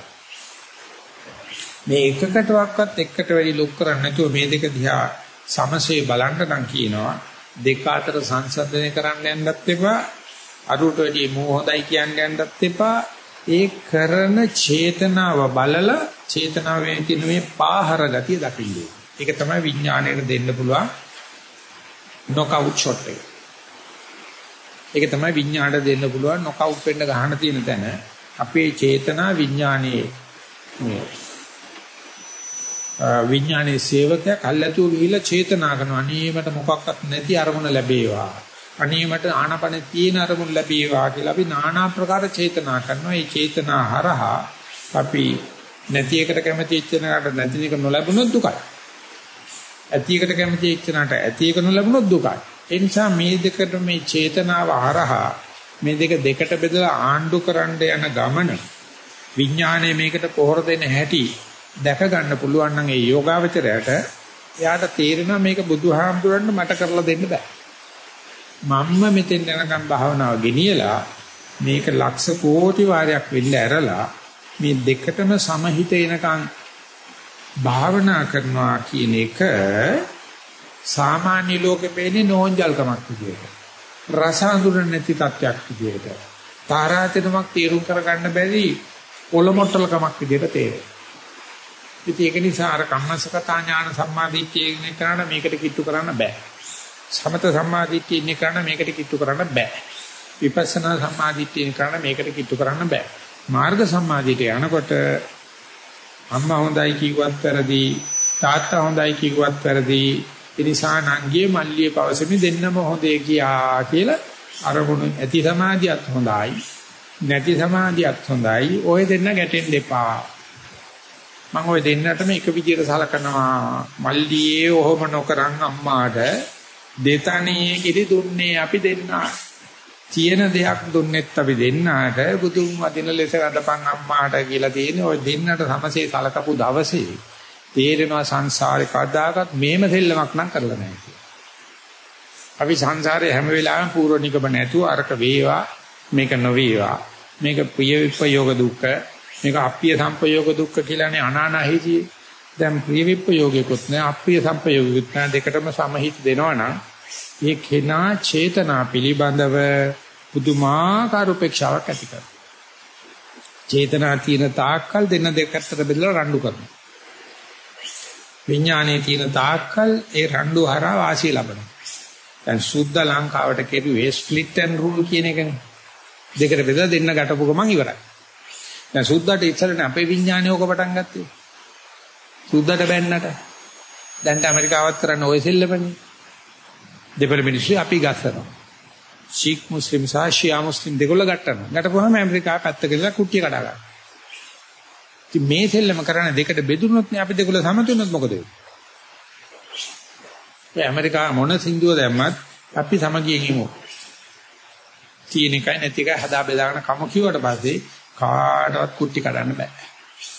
මේ එකකටවත් එකට වැඩි ලොක් කරන්නේ නැතුව මේ දෙක දිහා සමසේ බලන්න නම් කියනවා දෙක අතර සංසන්දනය කරන්න යන්නත් එපා අරුට වැඩි මොහොතයි කියන්න යන්නත් එපා ඒ කරන චේතනාව බලලා චේතනාවේ තියෙන මේ පාහර ගතිය දකින්නේ. ඒක තමයි විඥාණයට දෙන්න පුළුවන් නොකවුට් ෂොට් එක. ඒක තමයි විඥාණයට දෙන්න පුළුවන් නොකවුට් වෙන්න ගහන තියෙන තැන අපේ චේතනා විඥානයේ මේ විඥානයේ සේවකයා කල්ැතුව ගිහිල්ලා චේතනා කරනවා අනේ මට මොකක්වත් නැති අරමුණ ලැබේවා අනේ මට ආනපන තියෙන අරමුණ ලැබේවා කියලා අපි নানা ප්‍රකාර චේතනා කරනවා ඒ චේතනා හරහා අපි නැති එකට කැමති ඉච්චනකට නැති එක නොලැබුණොත් දුකයි ඇති එකට කැමති ඉච්චනකට ඇති එක නොලැබුණොත් දුකයි ඒ නිසා මේ දෙකට මේ චේතනාව හරහා මේ දෙක දෙකට බෙදලා ආණ්ඩු කරන්න යන ගමන විඥානයේ මේකට පොහොර දෙන්න හැටි දැක ගන්න පුළුවන් නම් ඒ යෝගාවචරයට එයාට තේරෙනවා මේක බුදුහාමුදුරන්ට මට කරලා දෙන්න බෑ. මම්ම මෙතෙන් යනකම් භාවනාව ගෙනියලා මේක ලක්ෂ කෝටි වාරයක් වෙන්න ඇරලා මේ දෙකටම සමහිත එනකම් භාවනා කරනවා කියන එක සාමාන්‍ය ලෝකෙ පෙන්නේ නෝන්ජල්කමක් විදියට. රස අඳුරන්නේ නැති තත්යක් විදියට. තාරාතිරමක් තීරුම් කරගන්න බැරි ඔලොමොට්ටලකමක් විදියට තේරෙනවා. ඉතින් ඒක නිසා අර කම්මසකතා ඥාන සම්මාදිට්ඨිය ඉන්නේ කරන්න මේකට කිට්ටු කරන්න බෑ. සමත සම්මාදිට්ඨිය ඉන්නේ කරන්න මේකට කිට්ටු කරන්න බෑ. විපස්සනා සම්මාදිට්ඨිය ඉන්නේ කරන්න මේකට කිට්ටු කරන්න බෑ. මාර්ග සම්මාදිට යනකොට අම්මා හොඳයි කිව්වත් වැරදි තාත්තා හොඳයි කිව්වත් වැරදි ඉනිසා නංගියේ මල්ලියේ පවසමි දෙන්නම හොඳේ කියා කියලා අරමුණු ඇති සමාධියත් හොඳයි නැති සමාධියත් හොඳයි. ඔය දෙන්න ගැටෙන්න එපා. මම ඔය දෙන්නටම එක විදියට සලකනවා. මල්ලියේ ඔහොම නොකරන් අම්මාට දෙතනියේ කිරි දුන්නේ අපි දෙන්නා. තියෙන දෙයක් දුන්නෙත් අපි දෙන්නාට බුදුන් වදින ලෙස ගඳපන් අම්මාට කියලා තියෙන ওই දෙන්නට සමසේ සලකපු දවසේ තේරෙනවා සංසාරේ කවදාකවත් මේම දෙල්ලමක් නම් කරලා නැහැ කියලා. අපි සංසාරේ හැම වෙලාවෙම පූර්ව නිගම නැතුව අරක වේවා මේක නොවේවා මේක ප්‍රිය විපයෝග දුක්ඛ මේක අප්පිය සම්පයෝග දුක්ඛ කියලානේ අනානහිදී. දැන් ප්‍රිය විප්‍රයෝගිකුත් නෑ අප්‍රිය සම්පයෝගිකුත් නෑ දෙකටම සමහිත දෙනවනම් ඒ කෙනා චේතනා පිළිබඳව පුදුමාකාර උපේක්ෂාවක් ඇති කරනවා. චේතනා තියෙන තාක්කල් දෙන්න දෙකට බෙදලා රණ්ඩු කරනවා. විඥානයේ තියෙන තාක්කල් ඒ රණ්ඩු හරහා වාසිය ලබනවා. දැන් සුද්ධ ලංකාවට කෙරුවේ ස්ප්ලිට් ඇන්ඩ් රූල් කියන එකනේ. දෙකට බෙදලා දෙන්න ගැටපු ගමන් ඉවරයි. දැන් සුද්දට ඉස්සරනේ අපේ විඥානය ඕක පටන් ගත්තේ. සුද්දට බැන්නට. දැන් ඇමරිකාවත් කරන්න ඔය සෙල්ලමනේ. දෙපළ මිනිස්සු අපි ගස්සනවා. ශීක් මුස්ලිම් සහ ෂියා මුස්ලිම් දෙකොල්ල ගැටනවා. ගැටපුවාම ඇමරිකාව පැත්ත කියලා කුට්ටිය කඩා ගන්නවා. ඉතින් මේ සෙල්ලම කරන්නේ දෙකට බෙදුනොත් නේ අපි දෙකොල්ල සමතුනොත් මොකද වෙන්නේ? ඒ ඇමරිකාව මොන සින්දුව දැම්මත් අපි සමගියෙන් ඉමු. තියෙන එකයි නැති එකයි හදා බෙදාගෙන කම කිව්වට පස්සේ කාටවත් කුට්ටි කඩන්න බෑ.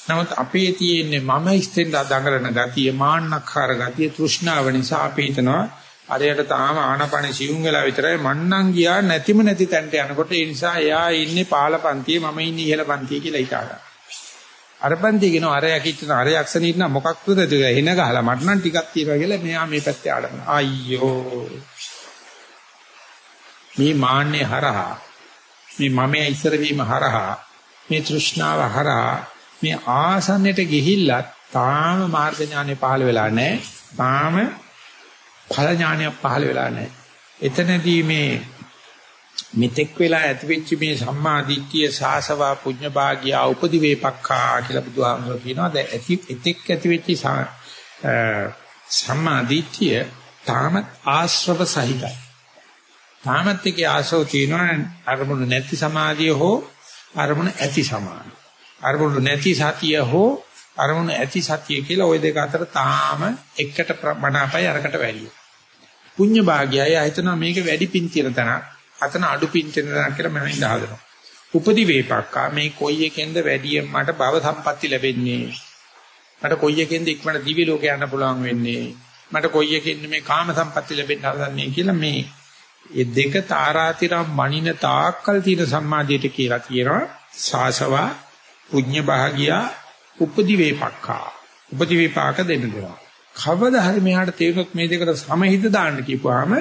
නමුත් අපේ තියෙන්නේ මම ඉස්තෙන් දඟලන ගතිය, මාන්නක්කාර ගතිය, තෘෂ්ණාව නිසා අපි හිතනවා අරයට තාම ආනපන සිවුම් වෙලා විතරයි මන්නම් ගියා නැතිම නැති තැනට යනකොට ඒ නිසා එයා ඉන්නේ පාල පන්තියේ මම ඉන්නේ ඉහළ පන්තියේ කියලා හිතාගන්න. අර පන්තිය කියන අර යකිටන අර යක්ෂණ ඉන්න මොකක්ද එන ගහලා මට නම් ටිකක් තියනවා කියලා මෙයා මේ පැත්තේ ආඩන. අයියෝ. මේ මාන්නේ හරහා මේ මමයේ ඉස්සර වීම හරහා මේ තෘෂ්ණාව හරහා මේ ආසන්නයට ගිහිල්ලත් තාම මාර්ග ඥානෙ පහළ වෙලා නැහැ. තාම ඵල ඥානය පහළ වෙලා නැහැ. එතනදී මේ මෙතෙක් වෙලා ඇතිවෙච්ච මේ සම්මා දිට්ඨිය සාසවා පුඤ්ඤ භාගිය උපදි වේපක්ඛා කියලා බුදුහාමුදුරුවෝ කියනවා. දැන් ඇති එතෙක් ඇතිවෙච්ච සම්මා දිට්ඨිය තාම ආශ්‍රව සහිතයි. තාමත් එකේ ආශෝ තියෙනවා අරමුණු නැති සමාධිය හෝ අරමුණ ඇති සමාන. අරමුණු නැති සතිය හෝ අරමුණ ඇති සතිය කියලා ওই දෙක අතර තාම එකට බණාපයි අරකට වැඩි. පුඤ්ඤ භාගයයි ආයතන මේක වැඩි පින් තියෙන තැන. අතන අඩු පින් තියෙන තැන කියලා මම ඉඳහදනවා. උපදි වේපක්කා මේ කොයි එකෙන්ද වැඩියෙන් මට භව සම්පatti ලැබෙන්නේ? මට කොයි එකෙන්ද ඉක්මනට දිවි ලෝක යන්න පුළුවන් වෙන්නේ? මට කොයි එකෙන්ද මේ කාම සම්පatti ලැබෙන්න හදන්නේ කියලා මේ ඒ දෙක තාරාතිරම් මනින තාක්කල් තියෙන සම්මාදියට කියලා කියනවා සාසවා පුඤ්ඤ භාගියා උපදි වේපක්ඛා උපදි වේපාක දෙන්න දෙනවා කවදා හරි මෙහාට තේරුනොත් මේ දෙකට සමහිත දාන්න කියපුවාම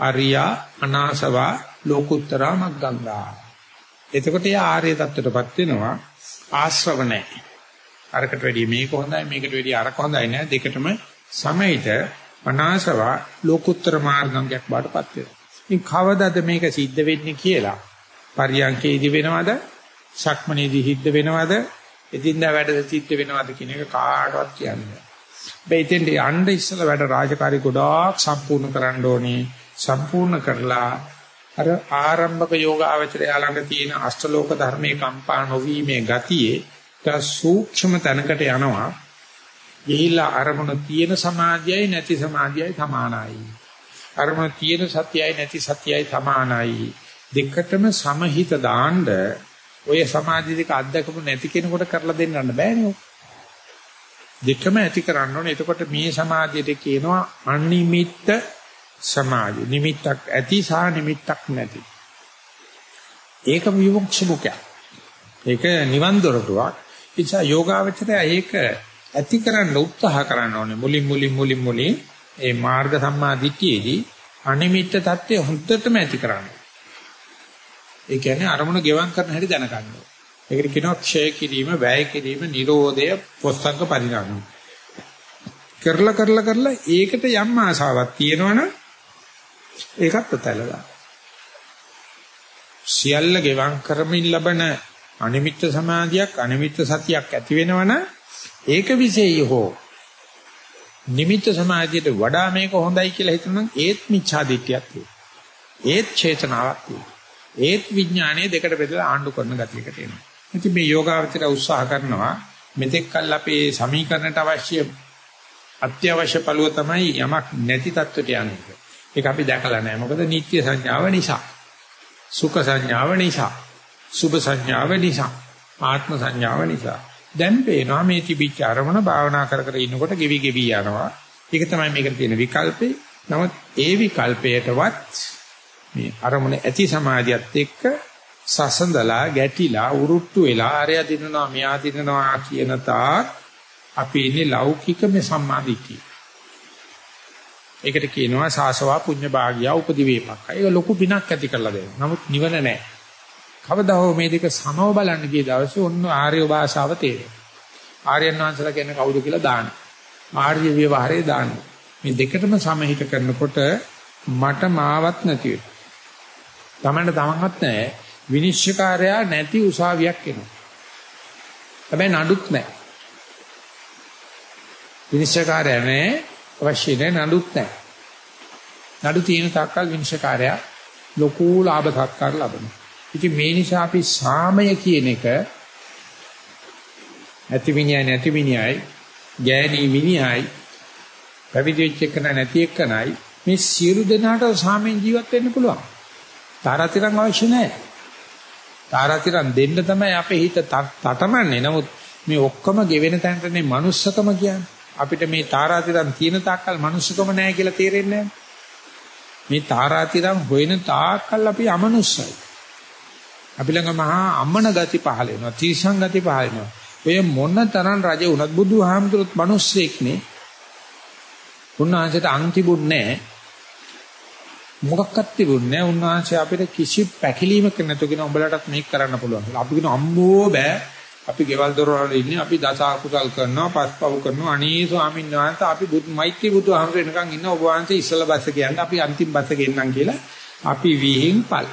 අරියා අනාසවා ලෝකුත්තරා මග්ගංගා එතකොට යා ආර්ය தත්වයටපත් වෙනවා. ආශ්‍රව නැහැ. අරකට වැඩිය මේක හොඳයි මේකට වැඩිය අරක හොඳයි නෑ. දෙකටම සමහිත අනාසවා ලෝකුත්තර මාර්ගංගයක් බාටපත් වෙනවා. ඉතින් කවදද මේක සිද්ධ වෙන්නේ කියලා? පරියන්කේදී වෙනවද? ශක්මනේදී සිද්ධ වෙනවද? එදින්දා වැඩ සිද්ධ වෙනවද කියන එක කාටවත් කියන්නේ බෙයිතෙන්ට යන්න ඉස්සලා වැඩ රාජකාරී ගොඩාක් සම්පූර්ණ කරන්න ඕනේ. සම්පූර්ණ කරලා අර ආරම්භක යෝගාවචරය ළඟ තියෙන අෂ්ටලෝක ධර්මයේ කම්පා නොවීමේ ගතියේ තව සූක්ෂම තැනකට යනවා. ගිහිල්ලා අරමුණ තියෙන සමාධියයි නැති සමාධියයි සමානයි. අරමුණ තියෙන සත්‍යයයි නැති සත්‍යයයි සමානයි. දෙකටම සමහිත දාන්න ඔය සමාධි දෙක අත්දකපු නැති කෙනෙකුට කරලා දෙන්නන්න බෑනේ. දෙකම ඇති කරන්න ඕනේ. එතකොට මේ සමාධියට කියනවා අනිමිත්ත සමාධි. නිමිත්තක් ඇති සහ නිමිත්තක් නැති. ඒක විමුක්ෂ මුඛය. ඒක නිවන් දොරටුවක්. ඒ නිසා යෝගාවචරය ඒක ඇති කරන්න උත්සාහ කරන්න ඕනේ. මුලින් මුලින් මුලින් මුලින් ඒ මාර්ග සම්මා දිට්ඨියේදී අනිමිත්ත தත්ත්වය හොඳටම ඇති කරන්නේ. ඒ කියන්නේ අරමුණ ගෙවම් කරන හැටි දැනගන්න. ඒකට කියනවා ක්ෂය කිරීම, වැය කිරීම, නිරෝධය, පොස්සංග පරිණාමය. කරලා කරලා කරලා ඒකට යම් ආසාවක් තියෙනවනම් ඒකත් අතලලා. සියල්ල ගෙවම් කරමින් ලබන අනිමිත්ත සමාධියක්, අනිමිත්ත සතියක් ඇති වෙනවනම් ඒක විශේෂය හෝ නිමිත්ත සමාධියට වඩා මේක හොඳයි කියලා හිතනනම් ඒත් මිච්ඡා දිට්ඨියක් තියෙනවා. ඒත් චේතනාවක් තියෙනවා. ඒත් විඥානයේ දෙකට බෙදලා ආණ්ඩු කරන ගතියකට එනවා. ඉතින් මේ යෝගාවචර උත්සාහ කරනවා මෙතෙක් කල් අපේ සමීකරණයට අවශ්‍ය අත්‍යවශ්‍ය පළුව තමයි යමක් නැති තත්ත්වයට යන්නේ. ඒක අපි දැකලා නැහැ. මොකද නිත්‍ය සංඥාව නිසා. සුඛ සංඥාව නිසා. සුභ සංඥාව නිසා. ආත්ම සංඥාව නිසා. දැන් පේනවා මේ තිබිච්ච අරමුණ භාවනා කර කර ඉන්නකොට ගෙවි ගෙවි යනවා. ඒක තමයි මේකට තියෙන විකල්පේ. නමුත් ඒ විකල්පයටවත් මේ අරමුණ ඇති සමාධියත් එක්ක සසඳලා ගැටිලා උරුට්ටු වෙලා ආරය දිනනවා මෙයා දිනනවා කියන තාක් අපි ඉන්නේ ලෞකික මේ සම්මාදිටිය. ඒකට කියනවා සාසවා පුඤ්ඤ භාගියා උපදි වේපක්. ඒක ලොකු පිනක් ඇති කරලා දෙනවා. නමුත් නිවන නැහැ. කවදා හෝ මේ දෙක සමව බලන්න ගිය දවසේ ඔන්න ආර්ය භාෂාව තේරෙනවා. ආර්යයන් වහන්සේලා කියන්නේ කවුද කියලා දාන්න. ආර්ය විවහාරේ දාන්න. මේ දෙකටම සමහිත කරනකොට මට මාවත් නැති වෙනවා. තමන්ට තමන්වත් නැහැ. විනිශ්චයකාරයා නැති උසාවියක් එනවා. හැබැයි නඩුත් නැහැ. විනිශ්චයකාරයා නැහැ. අවශ්‍ය නැහැ නඩුත් නැහැ. නඩු තියෙන තාක්කල් විනිශ්චයකාරයා ලොකු ලාභ සත්කාර ලබනවා. ඉතින් මේ නිසා අපි සාමය කියන එක ඇති විඤ්ඤාය නැති විඤ්ඤාය ගෑණි විඤ්ඤාය පැවිදි වෙච්ච එක නැති එකනයි මේ සියලු දෙනාට සාමයෙන් ජීවත් වෙන්න පුළුවන්. තාරාතිරම් අවශ්‍ය නැහැ. තාරාතිරම් දෙන්න තමයි අපේ හිත තටමන්නේ. නමුත් මේ ඔක්කොම ගෙවෙන තැනටනේ manussකම කියන්නේ. අපිට මේ තාරාතිරම් තියෙන තාක්කල් manussකම නැහැ කියලා තේරෙන්නේ මේ තාරාතිරම් හොයන තාක්කල් අපි අමනුස්සයි. අපි ළඟ මහා අමන ගති පහල වෙනවා. තීසං ගති පහල වෙනවා. ඔය මොන තරම් රජ වුණත් බුදුහාමුදුරුවෝ මිනිස්සෙක් නේ. උන්වහන්සේට අන් තිබුණේ නැහැ. මොකක්වත් තිබුණේ නැහැ. උන්වහන්සේ අපිට කිසි පැකිලීමක් නැතුව කියන උඹලටත් මේක කරන්න පුළුවන්. අපි කියන අම්මෝ බෑ. අපි ගෙවල් දොරවල් ඉන්නේ අපි දස අකුසල් කරනවා පස්පව් කරනවා අනේ ස්වාමීන් වහන්සේ අපි බුදු මෛත්‍රී බුදුහාමුදුර එනකන් ඉන්න ඔබ වහන්සේ ඉස්සලා බස්ස කියන්නේ අපි අන්තිම බස්ස ගෙන්නම් කියලා අපි විහිං පල්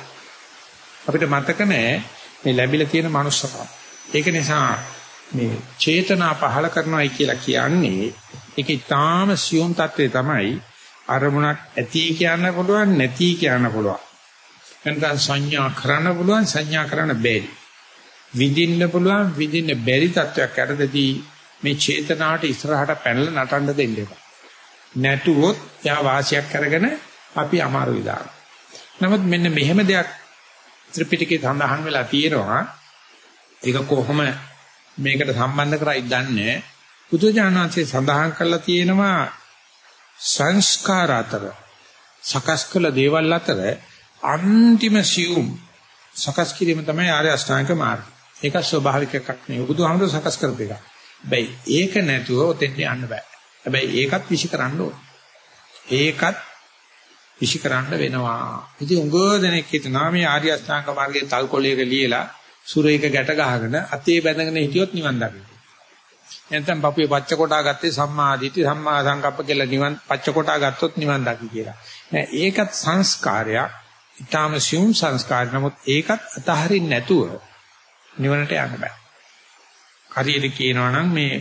අපිට මතක නැහැ මේ ලැබිලා තියෙන manussකම. ඒක නිසා මේ චේතනා පහල කරනවායි කියලා කියන්නේ ඒක ඊටාම සියුම් தත්ත්වය තමයි අරමුණක් ඇති කියන්න පුළුවන් නැති කියන්න පුළුවන්. එතන සංඥා කරන්න පුළුවන් සංඥා කරන්න බැරි. විඳින්න පුළුවන් විඳින්න බැරි තත්වයක් යටදී මේ චේතනාවට ඉස්සරහට පැනලා නටන්න දෙන්න එපා. නැටුවොත් යා වාසියක් කරගෙන අපි අමාරුයි දාන. නමුත් මෙන්න මෙහෙම දෙයක් ත්‍රිපිටකේ සඳහන් වෙලා තියෙනවා. ඒක කොහොම මේකට සම්බන්ධ කරයි දන්නේ බුදුජානනාංශයේ සඳහන් කරලා තියෙනවා සංස්කාර අතර සකස් කළ දේවල් අතර අන්තිම සියුම් සකස් කිරීම තමයි ආර්ය අෂ්ටාංග මාර්ගය. ඒක ස්වභාවික එකක් නෙවෙයි. බුදුහාමුදුර සකස් කරපු එකක්. හැබැයි ඒක නැතුව ඔතෙන්ට යන්න බෑ. හැබැයි ඒකත් විශ්ි කරන්න ඕන. ඒකත් විශ්ි කරන්න වෙනවා. ඉතින් උගව දෙනෙක් හිතනවා මේ ආර්ය අෂ්ටාංග මාර්ගයේ තල්කොළයක ලියලා සුරේක ගැට ගහගෙන අතේ බැඳගෙන හිටියොත් නිවන් දකින්න. නැත්නම් පපුවේ පච්ච කොටා ගත්තේ සම්මා දිට්ඨි සම්මා සංකප්ප කියලා නිවන් පච්ච කොටා ගත්තොත් නිවන් දකි කියලා. නෑ ඒකත් සංස්කාරයක්. ඊටාම සියුම් සංස්කාර. නමුත් ඒකත් අතහරින්න නැතුව නිවනට යන්න බෑ. හරියට කියනවා නම් මේ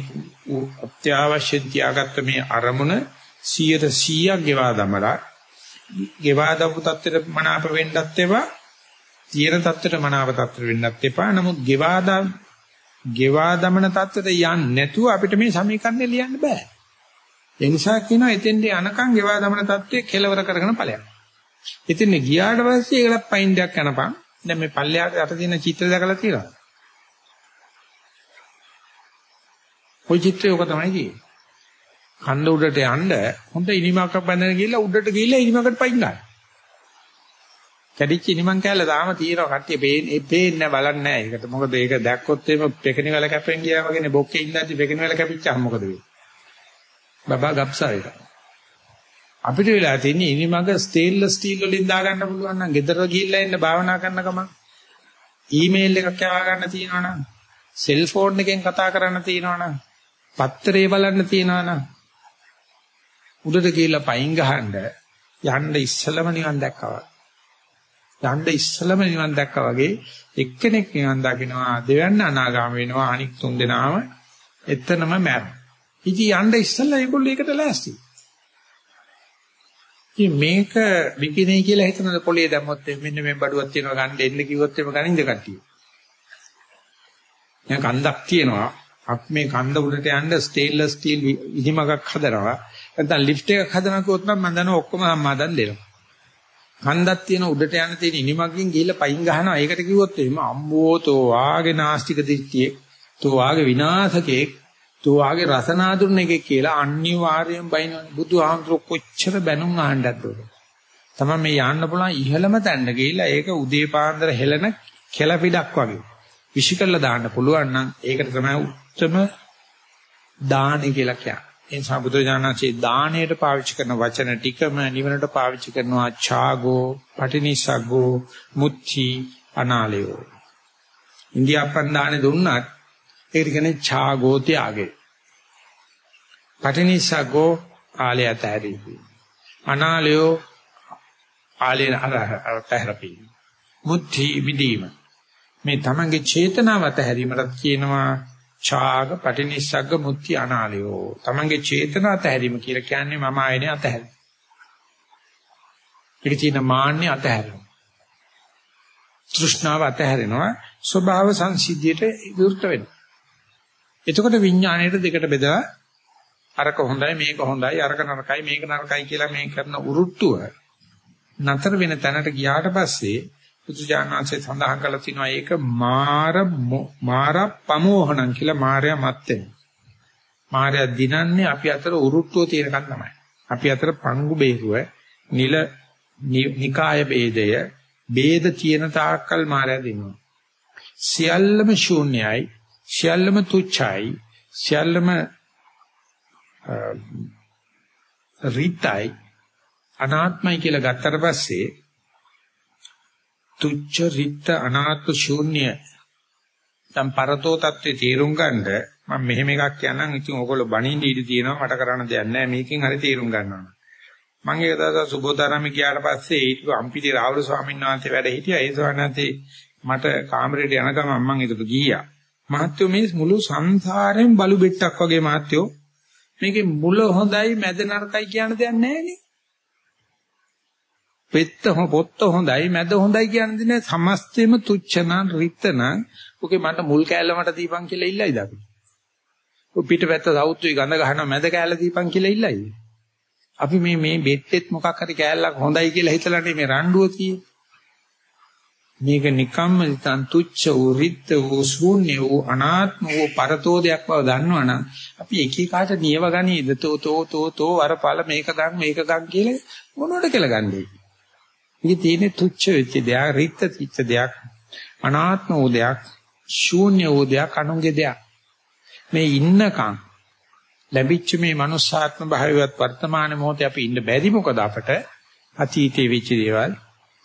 අත්‍යවශ්‍ය තියාගත්ත මේ අරමුණ 100%ක් ගෙවා දමලා ගෙවා දමපු තත්ත්වෙට මනාප වෙන්නත් එපා තියෙන තත්ත්වෙට මනාප තත්ත්වෙට වෙන්නත් එපා නමුත් ගෙවා දම ගෙවා දමන තත්ත්වෙට යන්නේ නැතුව අපිට මේ සමීකරණය ලියන්න බෑ ඒ නිසා කියනවා එතෙන්දී අනකම් ගෙවා දමන තත්ත්වය කෙලවර කරගෙන ඵලයක් ඉතින් ගියාට පස්සේ ඒකට පයින් දෙයක් යනපන් දැන් මේ පල්ලෙහාට යට තියෙන චිත්‍ර දැකලා තියෙනවා ওই චිත්‍රය ඔක තමයි තියෙන්නේ. කන්ද උඩට යන්න හොඳ ඉනිමක් බඳගෙන ගිහලා උඩට ගිහලා ඉනිමකට පයින් ගන්න. කැඩිච්ච ඉනිමන් කැල්ල තාම තියෙනවා කට්ටිය පේන්නේ පේන්නේ බලන්නේ නැහැ. ඒකට මොකද ඒක දැක්කොත් එimhe පෙකණි වල කැපෙන් ගියා වගේනේ බොක්කේ ඉඳන්දි පෙකණි වල කැපිච්චාම මොකද වෙන්නේ? බබා ගප්සා එක. අපිට වෙලා තියෙන්නේ ඉනිමග ස්ටේන්ලස් ස්ටීල් වලින් දාගන්න පුළුවන් නම් ගෙදර ගිහිල්ලා ඉන්න භාවනා කරන ගමන් ඊමේල් එකක් යවා ගන්න තියෙනවනම් සෙල්ෆෝන් එකෙන් කතා කරන්න තියෙනවනම් පත්තරේ බලන්න තියනවා නම් උඩට ගිහිල්ලා පයින් ගහන්න යන්න ඉස්සලම නිවන් දැක්කවා. යන්න ඉස්සලම නිවන් දැක්කා වගේ එක්කෙනෙක් නිවන් දකින්නවා දෙවන්න අනාගාම වෙනවා අනික් තුන් දෙනාම එතනම මැරෙනවා. ඉතින් යන්න ඉස්සලා ඒගොල්ලෝ ඒකට ලෑස්ති. ඉතින් මේක විකිනේ කියලා හිතනද පොළේ දැම්මොත් මෙන්න මේ බඩුවක් තියෙනවා ගන්න දෙන්න කිව්වොත් එම ගනින්ද කට්ටිය. දැන් කන්දක් තියෙනවා අපි මේ කන්ද උඩට යන්න ස්ටේන්ලස් ස්ටීල් ඉදිමකක් හදනවා. නැත්නම් ලිෆ්ට් එකක් හදනවා කිව්වොත් නම් මම දන්නවා ඔක්කොම සම්මාදන් දෙනවා. කන්දක් තියෙන උඩට යන තියෙන ඉනිමකින් ගිහිල්ලා පයින් ගහනවා. ඒකට කිව්වොත් එහෙම අම්බෝ තෝ වාගේ නාස්තික දිට්ඨියේ තෝ වාගේ විනාශකේ තෝ වාගේ රසනාදුරණ එකේ කියලා අනිවාර්යෙන් බයිනවනේ. බුදුහාමුදුර කොච්චර බැනුම් අහන්නද උඩ. තමයි මේ යන්න පුළුවන් ඉහළම තැන්න ගිහිල්ලා ඒක උදේ පාන්දර හෙලන කෙලපිඩක් වගේ. විශ්ිකල්ලා දාන්න පුළුවන් නම් ඒකට තමයි උත්තම දානි කියලා කියන්නේ. ඒ නිසා බුදුරජාණන්සේ දාණයට පාවිච්චි කරන වචන ටිකම නිවනට පාවිච්චි කරනවා ඡාගෝ, පටිනිසග්ගෝ, මුච්චි, අනාලයෝ. ඉන්දියාප්පන් දානේ දුන්නත් ඒකට කියන්නේ ඡාගෝ ත්‍යාගේ. පටිනිසග්ගෝ ආලය ඇතහැරීම. අනාලයෝ ආලය අරහැරපි. මුච්චි විදීම. මේ තමන්ගේ චේතනාව අතහැරීමටත් කියනවා ඡාග පටිනිස්සග්ග මුත්‍ති අනාලයෝ තමන්ගේ චේතන අතහැරීම කියලා කියන්නේ මම ආයනේ අතහැරීම. ඒක තියෙන මාන්නේ අතහැරීම. තෘෂ්ණාව අතහැරෙනවා ස්වභාව සංසිද්ධියට විරුද්ධ වෙනවා. එතකොට විඥාණයට දෙකට බෙදලා අරක හොඳයි මේක හොඳයි අරක නරකයි මේක නරකයි කියලා මේ කරන උරුට්ටුව නතර වෙන තැනට ගියාට පස්සේ බුදුජානනාංශය සඳහන් කරලා තිනවා ඒක මාර මාර ප්‍රමෝහණං කියලා මාර්යා මත් මාර්යා දිනන්නේ අපි අතර උරුට්ටුව තියෙනකන් තමයි. අපි අතර පංගු බේරුව නිල නිකාය ભેදය ભેද තියෙන තාක්කල් මාර්යා දිනනවා. සියල්ලම ශූන්‍යයි, සියල්ලම තුච්ඡයි, සියල්ලම රිතයි අනාත්මයි කියලා ගත්තට පස්සේ තුච්ච රිත්ත අනාත්ම ශූන්‍ය දැන් පරතෝ தත්ත්වේ තේරුම් ගන්නද? මම මෙහෙම එකක් කියනනම්. ඉතින් ඕගොල්ලෝ බණින්න ඉඩ තියෙනවා. මට කරන්න දෙයක් නැහැ. මේකෙන් හරි තේරුම් ගන්නවා. මම ඒක දවස් සුබෝධාරාමේ ගියාට පස්සේ ඊට අම්පිටි රාහුල ස්වාමීන් වහන්සේ වැඩ හිටියා. ඒ ස්වාමීන් මට කාමරේට යන ගමන් මම ඒකට ගියා. මහත්වෝ මේ මුළු සංසාරයෙන් බලු බෙට්ටක් වගේ මහත්වෝ මේකේ මුල හොඳයි මැද නරකයි කියන දෙයක් නැහැ නේ. පෙත්ත පොත්ත හොඳයි මැද හොඳයි කියන්නේ නේ සමස්තෙම තුච්ච නම් රිත්ත නම් ඔකේ මට මුල් කෑල්ල මට දීපන් කියලා ඉල්ලයිද අපි පිටපැත්ත සවුත්තුයි ගඳ ගහනවා මැද කෑල්ල දීපන් කියලා ඉල්ලයි. අපි මේ මේ බෙට්ටෙත් මොකක් හරි කෑල්ලක් හොඳයි කියලා හිතලානේ මේ රණ්ඩුව තියෙන්නේ. මේක නිකම්ම නිතන් තුච්ච වූ රිත් වූ ශූන්‍ය වූ අනාත්ම වූ පරතෝදයක් බව දන්නවනම් අපි එක එකාට නියව ගනීද තෝ තෝ තෝ තෝ අරපල මේක ගන් මේක ගන් කියලා මොනවද කියලා ගන්නේ. ඉතින් තියෙන්නේ තුච්ච වෙච්ච දෙයක් රිත් වෙච්ච දෙයක් අනාත්ම වූ දෙයක් ශූන්‍ය වූ දෙයක් අනුන්ගේ දෙයක්. මේ ඉන්නකම් ලැබිච්ච මේ මනුස්සාත්ම භාවයවත් වර්තමාන මොහොතේ අපි ඉන්න බැරි මොකද අපට? අතීතේ වෙච්ච දේවල්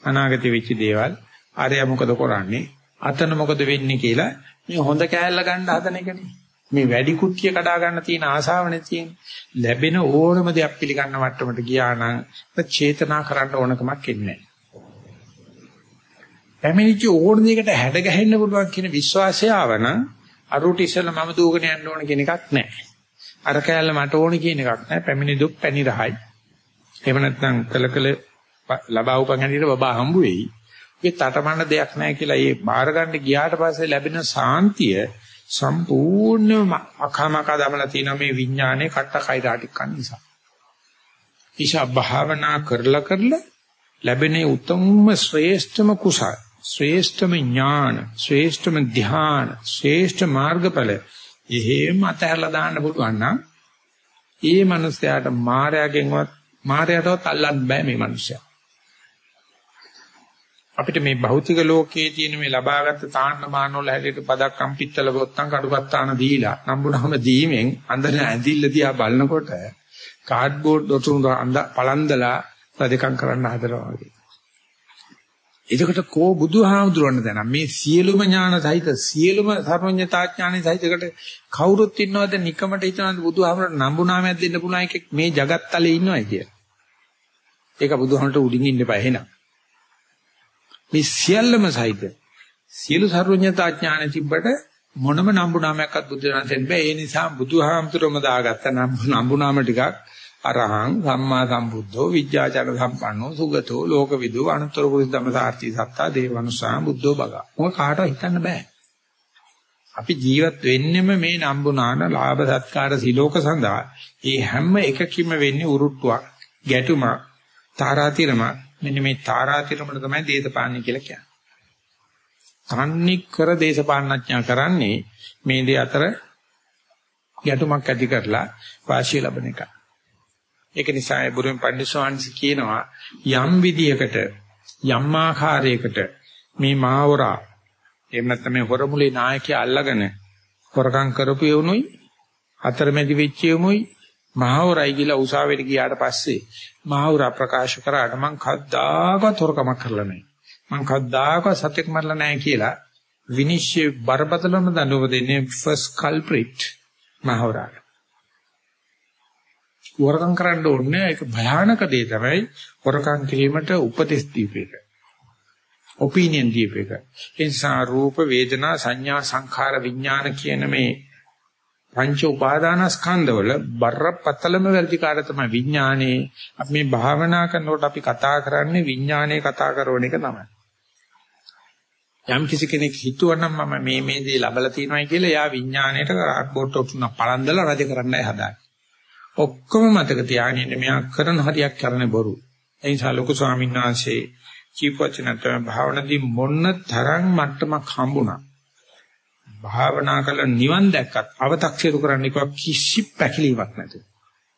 අනාගතේ වෙච්ච දේවල් ආරය මොකද කරන්නේ? අතන මොකද වෙන්නේ කියලා මේ හොඳ කෑල්ල ගන්න හදන එකනේ. මේ වැඩි කුට්ටිය කඩා ගන්න තියෙන ආසාවනේ තියෙන ලැබෙන ඕනම දෙයක් පිළිගන්න මට්ටමට ගියා නම් චේතනා කරන්න ඕනකමක් එන්නේ නැහැ. පැමිණිච්ච ඕන දෙයකට හැඩ ගැහෙන්න පුළුවන් කියන විශ්වාසය ආවනම් අරුට ඉස්සෙල්ලා මම දුවගෙන යන්න ඕන කියන එකක් නැහැ. අර කෑල්ල මට ඕන කියන එකක් නැහැ. පැමිණි දුක් පැණි රහයි. එහෙම නැත්නම් කලකල ලබා උපන් හැටියට බබා හම්බ වෙයි. ඒ තටමන්න දෙයක් නැහැ කියලා ඒ බාර ගන්න ගියාට පස්සේ ලැබෙන සාන්තිය සම්පූර්ණ අකමක දමලා තියෙන මේ විඥානේ කට්ට කයිරාටිකන් නිසා. ඊශා භාවනා කරලා කරලා ලැබෙන උතුම්ම ශ්‍රේෂ්ඨම කුසල ශ්‍රේෂ්ඨම ඥාන ශ්‍රේෂ්ඨම ධ්‍යාන ශ්‍රේෂ්ඨ මාර්ගඵල එහෙම අතහැරලා දාන්න පුළුවන් නම් ඒ මනුස්සයාට මායාවෙන්වත් මායාවටවත් අල්ලන්න බෑ මේ මනුස්සයා. අපිට මේ භෞතික ලෝකයේ තියෙන මේ ලබාගත් තාන්න මාන වල හැටියට පදක්කම් පිත්තල බොත්තම් කඩුපත්තාන දීලා නම්බුනහම දීමෙන් අnder ඇඳිල්ල දිහා බලනකොට කාඩ්බෝඩ් දොතුන් පළන්දලා රදකම් කරන්න හදනවා වගේ. එතකොට කෝ බුදුහාමුදුරන දැන මේ සියලුම ඥාන සහිත සියලුම සර්වඥතා ඥානෙ සහිතකට කවුරුත් ඉන්නවද නිකමට හිතනද බුදුහාමුදුරන නම්බුනාමයක් දෙන්න පුළුවන් එකෙක් මේ జగත්තලේ ඉන්නවයි කිය. ඒක බුදුහාමුදුරට උඩින් ඉන්න එපා එහෙනම්. මේ සියල්ලම සහිත සියලු සර්වඥතා ඥානෙ තිබ්බට මොනම නම්බුනාමයක්වත් බුදුරජාණන් බෑ. ඒ නිසා බුදුහාමුදුරම දාගත්ත නම්බුනාම ටිකක් අරහං සම්මා සම්බුද්ධෝ විද්‍යාචර සම්පන්නෝ සුගතෝ ලෝකවිදු අනුත්තර පුරිස ධම්මසාර්ථි සත්තා දේවනුසා බුද්ධෝ බගා. මොක කාටවත් හිතන්න බෑ. අපි ජීවත් වෙන්නෙම මේ නම්බුනාන ලාභ සත්කාර සිලෝක සඳහා. ඒ හැම එකකින්ම වෙන්නේ උරුට්ටුවක්, ගැටුමක්, තාරාතිරමක්. මෙන්න මේ තාරාතිරමට තමයි දේශපාලනය කියලා කියන්නේ. තන්නේ කර දේශපාලනඥා කරන්නේ මේ දේ අතර ගැටුමක් ඇති කරලා වාසිය ලබන එකයි. ඒක නිසා ඒ බුරුම පඬිස්සෝන්සි කියනවා යම් විදියකට යම් ආකාරයකට මේ මාවරා එහෙම නැත්නම් මේ හොරමුලේ නායකයා අල්ලගෙන හොරකම් කරපු යුණුයි අතරමැදි වෙච්ච යුමුයි මහවරයි කියලා උසාවියට ගියාට පස්සේ මහවරා ප්‍රකාශ කරාට මං කද්දාකවත් හොරකමක් කරලා නැහැ. මං කද්දාකවත් සත්‍යක් මරලා නැහැ කියලා විනිශ්චය බරපතලම දඬුවම දෙන්නේ ෆස්ට් කල්ප්‍රිට් මහවරාට හොරකම් කරන්න ඕනේ ඒක භයානක දේ තමයි හොරකම් කිරීමට උපදෙස් දීපේක. ඔපිනියන් දීපේක. ඒ නිසා රූප වේදනා සංඥා සංඛාර විඥාන කියන මේ පංච උපාදානස්කන්ධවල බරපතලම වැඩිකාරය තමයි විඥානේ. අපි මේ භාවනා කරනකොට අපි කතා කරන්නේ විඥානේ කතා කරන එක තමයි. යම් කිසි කෙනෙක් හිතුවනම් මම මේ මේ දේ ලබලා තියෙනවායි කියලා එයා විඥාණයට කාඩ්බෝඩ් ඔටුන පළඳලා රජ කරන්නයි හදාන්නේ. ඔක්කොම මතක තියාගෙන ඉන්න මෙයා කරන හරියක් කරන්නේ බොරු. ඒ නිසා ලොකු ස්වාමීන් වහන්සේ ජීවචනත භාවනාදී මොන්න තරම් මට්ටමක් හම්බුණා. භාවනා කළ නිවන් දැක්කත් අව탁සිරු කරන්න කිසි පැකිලීමක් නැතුව.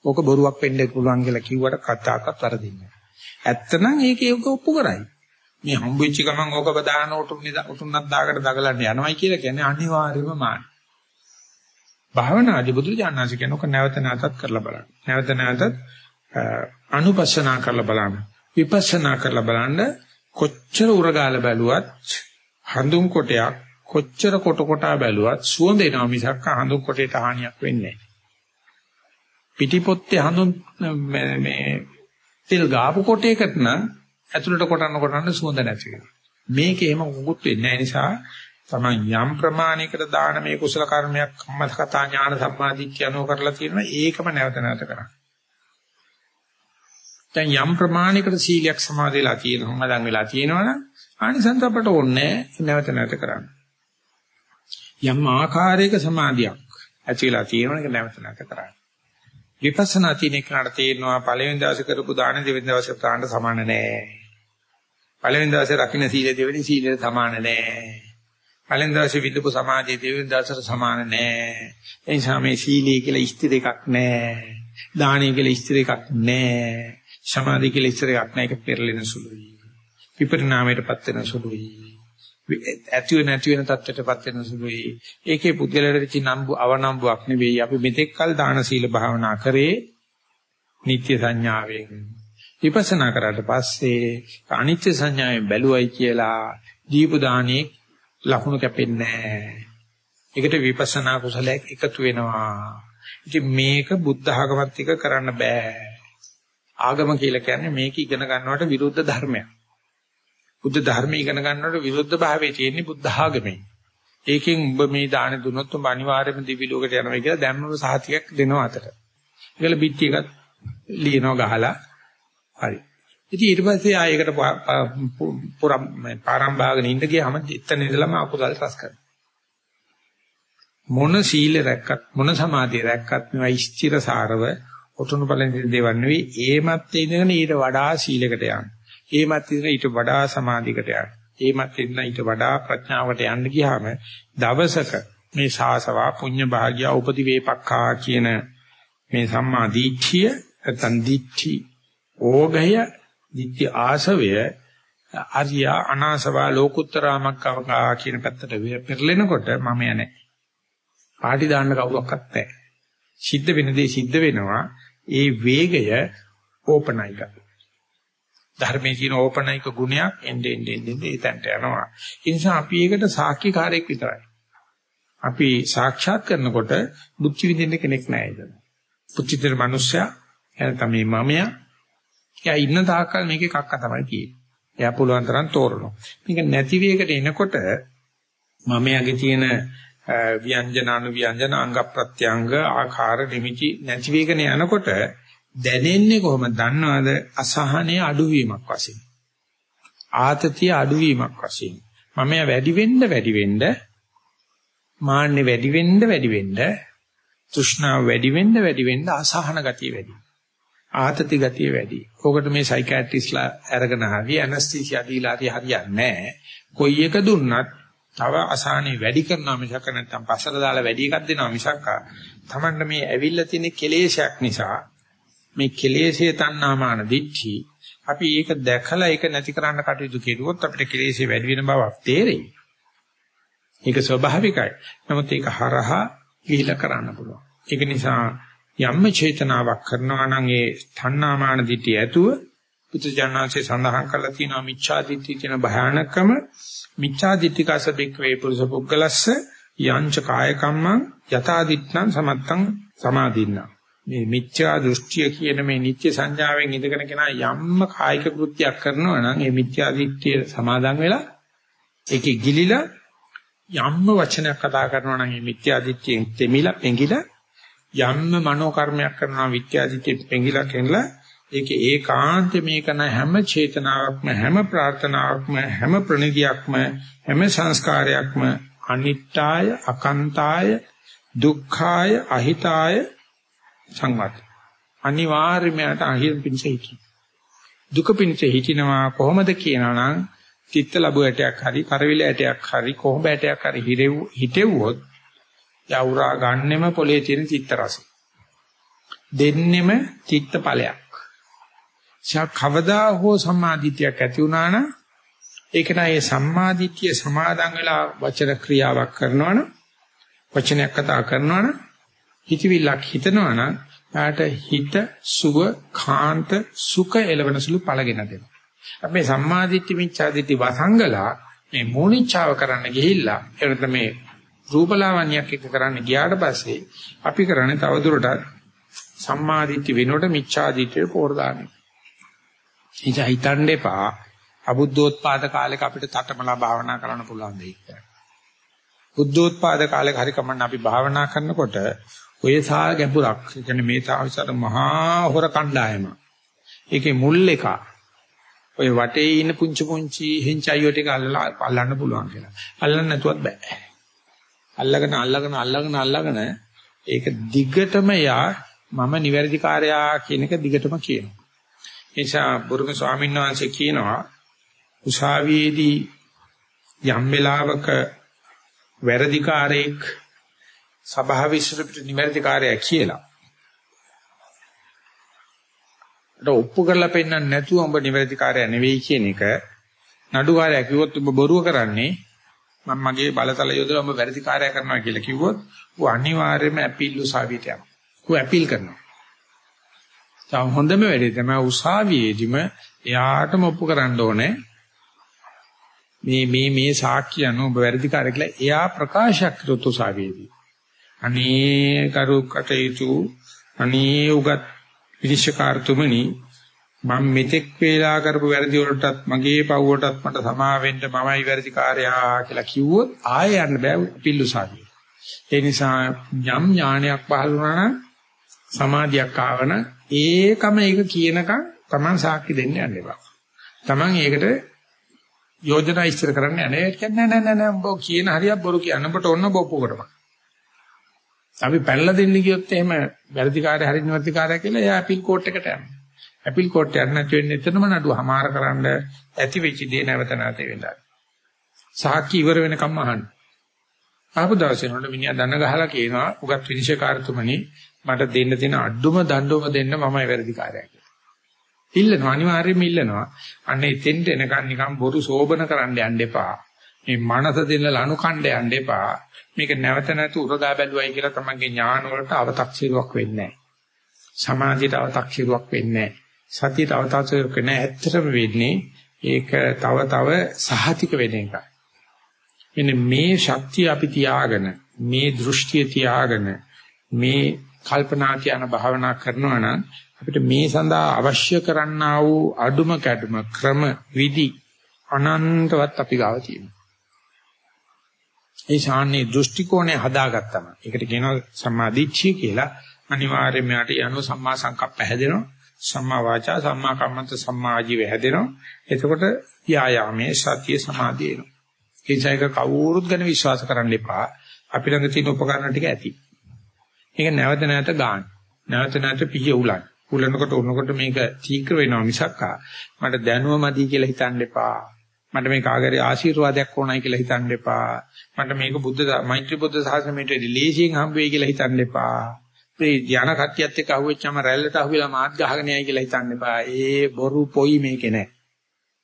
ඕක බොරුවක් වෙන්න පුළුවන් කියලා කිව්වට කතාවක්වත් වරදින්නේ නැහැ. ඇත්තනම් ඒකේ ඔක ඔප්පු කරයි. මේ හම්බෙච්ච ගමන් ඕක බදාන උතුම් උතුම්නක් දාකට දගලන්න යනවයි කියලා කියන්නේ අනිවාර්යයෙන්ම මාන. භාවනාදී බුදුරජාණන්සේ කියනක නැවත නැවතත් කරලා බලන්න. නැවත නැවතත් අනුපස්සනා කරලා බලන්න. විපස්සනා කරලා බලන්න කොච්චර උරගාල බැලුවත් හඳුන් කොටයක් කොච්චර කොට කොටා බැලුවත් සුවඳ එනවා මිසක් හඳුන් කොටේට හානියක් වෙන්නේ නැහැ. පිටිපොත්තේ හඳුන් මේ තෙල් ගාපු කොටයකට නම් ඇතුළට කොටන්න කොටන්න සුවඳ නැති වෙනවා. මේකේ එහෙම මොකුත් වෙන්නේ නැහැ නිසා තමයි යම් ප්‍රමාණයකට දාන මේ කුසල කර්මයක් කම්මතකතා ඥාන සම්මාදිට්ඨිය අනුව කරලා තියෙනවා ඒකම නැවත නැවත කරන්න. දැන් යම් ප්‍රමාණයකට සීලයක් සමාදේලා තියෙනවා මදන් වෙලා තියෙනවනම් ආනිසංස අපට ඕනේ නැවත නැවත කරන්න. යම් ආකාරයක සමාධියක් ඇතිලා තියෙනවනේ නැවත නැවත කරන්නේ. විපස්සනා තියෙන එකට තේරෙනවා පළවෙනි දවසේ කරපු දාන දෙවෙනි දවසේ ප්‍රාණ සමාන නෑ. පළවෙනි දවසේ රකින්න සීල දෙවෙනි සීලයට සමාන නෑ. පළවෙනි දවසේ විදපු සමාධිය දෙවෙනි දවසට සමාන නෑ. ඒ නිසා මේ සීලී කියලා ස්ථිර එකක් නෑ. දානීය කියලා ස්ථිර එකක් නෑ. සමාධිය කියලා ස්ථිර එකක් නෑ. ඒක පෙරලෙන සුළුයි. විපරිණාමයටපත් වෙන සුළුයි. ඇති වෙන නැති වෙන තත්ත්වයටපත් වෙන සුළුයි. ඒකේ පුද්ගලයාට වෙච්ච නම්බු අවනම්බුවක් නෙවෙයි. අපි මෙතෙක් කල දාන සීල භාවනා කරේ නිත්‍ය සංඥාවෙන්. විපස්සනා කරාට පස්සේ අනිත්‍ය සංඥාවෙන් බැලුවයි කියලා දීප දානේ ලකුණු කැපෙන්නේ නැහැ. ඒකට විපස්සනා කුසලයක් එකතු වෙනවා. ඉතින් මේක බුද්ධ ආගමත් එක්ක කරන්න බෑ. ආගම කියලා කියන්නේ මේක ඉගෙන ගන්නවට විරුද්ධ ධර්මයක්. බුද්ධ ධර්ම ඉගෙන ගන්නවට විරුද්ධ භාවයේ තියෙන බුද්ධ ආගමේ. ඒකෙන් උඹ මේ දාන දුන්නොත් උඹ අනිවාර්යයෙන්ම දිවි ලෝකයට යනවා කියලා දැම්මම සහතිකයක් දෙනවා අතට. ඒකල පිටි එකක් ලියනවා ගහලා හරි. ඉතින් ඊට පස්සේ ආයෙකට පුරම් පාරම්භාගන ඉඳ ගියාම එතන ඉඳලම අකුසල් රස කරනවා. මොන සීල රැක්කත් මොන සමාධිය රැක්කත් මේවා ස්ථිර සාරව ඔටුනු බලන දේවල් නෙවෙයි ඒමත් ඉඳගෙන ඊට වඩා සීලයකට යනවා. ඒමත් ඉඳන ඊට වඩා සමාධියකට යන්න. ඒමත් ඉඳන ඊට වඩා ප්‍රඥාවට යන්න ගියාම දවසක මේ සාසවා පුඤ්ඤ භාග්‍ය උපති වේපක්ඛා කියන මේ සම්මා දිට්ඨිය නැත්නම් දිට්ඨි ඕගය දිට්ඨි ආසවය අරියා අනාසවා ලෝකුත්තරාමක්කවකා කියන පැත්තට පෙරලෙනකොට මම යන්නේ. පාටි දාන්න කවුරක්වත් නැහැ. සිද්ධ වෙන දේ සිද්ධ වෙනවා. ඒ වේගය ඕපනයිකයි. ධර්මයේ තියෙන ඕපනයික ගුණයක් එnde ende ende ඒතන්ට යනවා. ඒ නිසා අපි ඒකට සාක්ෂිකාරයක් විතරයි. අපි සාක්ෂාත් කරනකොට බුද්ධ විදින්න කෙනෙක් නැහැ එතන. පුච්චිතර මිනිස්සයා එනතම මේ මමයා එයා ඉන්න තාක්කල් මේකේ කක්ක තමයි තියෙන්නේ. එයා පුළුවන් තරම් තෝරනවා. මේක නැති වේගකට එනකොට මමයාගේ තියෙන ව්‍යංජන අනු ව්‍යංජන අංග ප්‍රත්‍යංග ආකාර නිමිති නැති වේගන යනකොට දැනෙන්නේ කොහොමද දන්නවද අසහනය අඩුවීමක් වශයෙන් ආතතිය අඩුවීමක් වශයෙන් මම වැඩි වෙන්න වැඩි වෙන්න මාන්නේ වැඩි වෙන්න වැඩි වෙන්න තෘෂ්ණාව වැඩි වෙන්න වැඩි වෙන්න අසහන ගතිය වැඩි ආතති ගතිය වැඩි. ඔකට මේ සයිකියාට්‍රිස්ලා අරගෙන හරි ඇනස්තීසියා දීලා හරි හරියන්නේ නැහැ. කොයි එක දුන්නත් තව අසහනෙ වැඩි කරනවා මිසක නැත්තම් පස්සට දාලා වැඩි එකක් දෙනවා මිසක් තමන්න මේ ඇවිල්ලා තියෙන කෙලේශයක් නිසා මේ කෙලෙසේ තණ්හාමාන දිච්චි අපි ඒක දැකලා ඒක නැති කරන්න කටයුතු කෙරුවොත් අපිට කෙලෙසේ වැඩි වෙන බවක් තේරෙයි. ඒක ස්වභාවිකයි. නමුත් ඒක හරහා ගිහිලා කරන්න පුළුවන්. ඒක නිසා යම්ම චේතනාවක් කරනවා නම් ඒ තණ්හාමාන දිට්ඨිය ඇතුව පුත්‍රජානංශේ සඳහන් කරලා තියෙනවා මිච්ඡා දිට්ඨිය කියන භයානකම. මිච්ඡා දිට්ඨිකස බික්වේ පුරුෂ පුද්ගලස්ස යංච කාය කම්මං යථා දිට්ඨං සමත්තං සමාදින්නා මේ මිත්‍යා දෘෂ්ටිය කියන මේ නිත්‍ය සංඥාවෙන් ඉඳගෙන කෙනා යම්ම කායික කෘත්‍යයක් කරනවා නම් ඒ මිත්‍යා දිට්ඨිය සමාදන් වෙලා ඒකේ ගිලිලා යම්ම වචනයක් කතා කරනවා නම් ඒ මිත්‍යා දිට්ඨියෙන් තෙමිලා පෙඟිලා යම්ම මනෝ කර්මයක් කරනවා මිත්‍යා දිට්ඨියෙන් පෙඟිලා කෙනලා ඒකේ ඒකාන්ත මේකන හැම චේතනාවක්ම හැම ප්‍රාර්ථනාවක්ම හැම ප්‍රණිතියක්ම හැම සංස්කාරයක්ම අනිත්‍යය අකන්තාය දුක්ඛාය අහිතාය සංවාද. අනිවාර්යයෙන්ම අහිර පිංස හිටි. දුක පිංස හිටිනවා කොහොමද කියනවා නම් චිත්ත ලැබු ඇටයක් හරි කරවිල ඇටයක් හරි කොහොඹ ඇටයක් හරි හිරෙව් හිටෙව්වොත් යවුරා ගන්නෙම පොලේ තියෙන චිත්ත රසය. දෙන්නෙම චිත්ත ඵලයක්. ශා කවදා හෝ සම්මාදිටියක් ඇති වුණා නම් ඒක නෑ සම්මාදිටිය සමාදන් වෙලා වචන ක්‍රියාවක් කරනවනම් වචනයක් කතා කරනවනම් හිතවිල්ලක් හිතනවා නම් යාට හිත සුව කාන්ත සුඛ එළවෙන සුළු පළගෙන දෙනවා. අපි මේ සම්මාදිට්ඨි මිච්ඡාදිට්ඨි වසංගලා මේ මෝනිච්ඡාව කරන්න ගිහිල්ලා එනත මේ රූපලාවන්‍යයක් එක කරන්න ගියාට පස්සේ අපි කරන්නේ තවදුරටත් සම්මාදිට්ඨි වෙනකොට මිච්ඡාදිට්ඨිය පෝර දාන්නේ. ඉතින් හිතන්න එපා අබුද්ධෝත්පාද කාලෙක අපිට තටමලා භාවනා කරන්න පුළුවන් දෙයක්. බුද්ධෝත්පාද කාලෙක හරි කමන්න අපි භාවනා කරනකොට ඔය සා ගැඹුරක්. ඒ කියන්නේ මේ තාවිසර මහා හොර කණ්ඩායම. ඒකේ මුල් එක ඔය වටේ ඉන්න පුංචි පුංචි හෙන්චයියෝ ටික අල්ලලා අල්ලන්න පුළුවන් කියලා. අල්ලන්න නැතුවත් බෑ. අල්ලගෙන අල්ලගෙන අල්ලගෙන අල්ලගෙන ඒක දිගටම යා මම නිවැරදි කාර්යයා කියන එක දිගටම කියනවා. ඒ නිසා බුරුම ස්වාමීන් වහන්සේ කියනවා උසාවියේදී යම් වෙලාවක වැරදිකාරයෙක් සභාව ඉස්සරට නිවැරදිකාරයා කියලා. ඒක ඔප්පු කරලා පෙන්නන්න නැතුව උඹ නිවැරදිකාරයා නෙවෙයි කියන එක නඩුකාරයා කිව්වොත් උඹ බොරුව කරන්නේ මම මගේ බලතල යොදලා උඹ වැරදිකාරයා කරනවා කියලා කිව්වොත් ඌ අනිවාර්යයෙන්ම ඇපීල් උසාවියට යනවා. ඌ ඇපීල් කරනවා. තව හොඳම වැඩේ තමයි උසාවියේදීම එයාටම ඔප්පු කරන්න ඕනේ මේ මේ මේ සාක්ෂි අනුව ඔබ වැරදිකාරය කියලා එයා ප්‍රකාශයක් කරොත් උසාවියේදී අනේ කරු කටයුතු අනේ උගත් විනිශ්චයකාරතුමනි මම මෙතෙක් වේලා කරපු වැරදි වලටත් මගේ පව් වලටත් මට සමා වෙන්න මමයි වැරදිකාරයා කියලා කිව්වොත් ආයෙ යන්න බෑ පිල්ලුසාවිය. ඒ නිසා යම් ඥානයක් පහළ වුණා නම් සමාධියක් ආවන ඒකම ඒක කියනකම් Taman සාක්ෂි දෙන්න යන්න එපා. Taman ඒකට යෝජනා ඉස්තර කරන්න යන්නේ කියන්නේ නෑ නෑ නෑ උඹ කියන හරියක් බොරු කියන්න උඹට ඔන්න බොප්පුකටම. අපි පැනලා දෙන්න ගියොත් එහෙම වැරදිකාරය හරි නිවැරදිකාරය කියලා එයා අපීල් කෝට් එකට යනවා. අපීල් කෝට් යන්න නැති වෙන්නේ එතනම නඩුව හමාර කරන්න ඇති වෙච්ච දේ නැවත නැවත වෙලා. සාක්ෂි ඉවර වෙනකම් අහන්න. ආපු දවසේ නෝඩ මිනිහා දන ගහලා කියනවා උගත් විනිශ්චයකාරතුමනි මට දෙන්න තියෙන අඩුම දඬුවම දෙන්න මමයි වැරදිකාරයා කියලා. ඉල්ලනවා අනිවාර්යයෙන්ම ඉල්ලනවා. අන්න එතෙන්ට එනකන් නිකන් බොරු සෝබන කරන්න යන්න එපා. මේ මනස දෙන්න ලනු කණ්ඩ යන්න එපා. මේක නැවත නැතු උරගා බැලුවයි කියලා තමන්ගේ ඥාන වලට අව탁සිරුවක් වෙන්නේ නැහැ. සමාධියට අව탁සිරුවක් වෙන්නේ නැහැ. සතියට අව탁සිරුවක් නැහැ. ඇත්තටම වෙන්නේ ඒක තව තව සහතික වෙන එකයි. මෙන්න මේ ශක්තිය අපි තියාගෙන මේ දෘෂ්ටිය තියාගෙන මේ කල්පනා කියන භාවනා කරනවා නම් අපිට මේ සඳහා අවශ්‍ය කරන්නා වූ අඩුම කැඩුම ක්‍රම විදි අනන්තවත් අපි ගාව තියෙනවා. ඒ ශාන්නේ දෘෂ්ටි කෝණය හදාගත්තම ඒකට කියනවා සම්මාදිච්චිය කියලා අනිවාර්යයෙන්ම යට යන සම්මා සංකප්ප හැදෙනවා සම්මා වාචා සම්මා කම්මන්ත සම්මා ආජීව හැදෙනවා. එතකොට යායාමේ සතිය සමාධිය එනවා. ඒ නිසා කවුරුත් ගැන විශ්වාස කරන්න එපා. අපි ළඟ තියෙන උපකරණ ටික ඇති. ඒක නැවත නැවත ගන්න. නැවත නැවත පිහිය උලන්න. උලනකොට උනකොට මේක තීක්‍ර වෙනවා මිසක්කා මට දැනුවමදි කියලා හිතන්න එපා. මට මේ කාගරේ ආශිර්වාදයක් ඕනයි කියලා හිතන්න එපා. මට මේක බුද්ධ මෛත්‍රී බුද්ධ ශාසනයට ලේසියෙන් හම්බ වෙයි කියලා හිතන්න එපා. මේ ධාන කට්ටියත් එක්ක අහුවෙච්චම රැල්ලට අහුවෙලා මාත් ගහගෙන යයි කියලා හිතන්න එපා. ඒ බොරු පොයි මේකේ නෑ.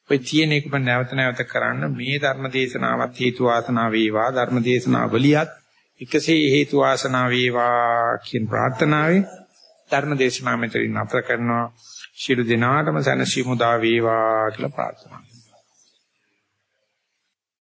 ඔය තියෙන එක මම නැවත නැවත කරන්න. මේ ධර්ම දේශනාවත් හේතු වාසනා වේවා. ධර්ම දේශනාවලියත් එකසේ හේතු වාසනා වේවා කියන ප්‍රාර්ථනාවෙන් ධර්ම දේශනාව මෙතනින් නතර කරනවා. ශිරු දිනාටම සැනසීම උදා වේවා කියලා ප්‍රාර්ථනා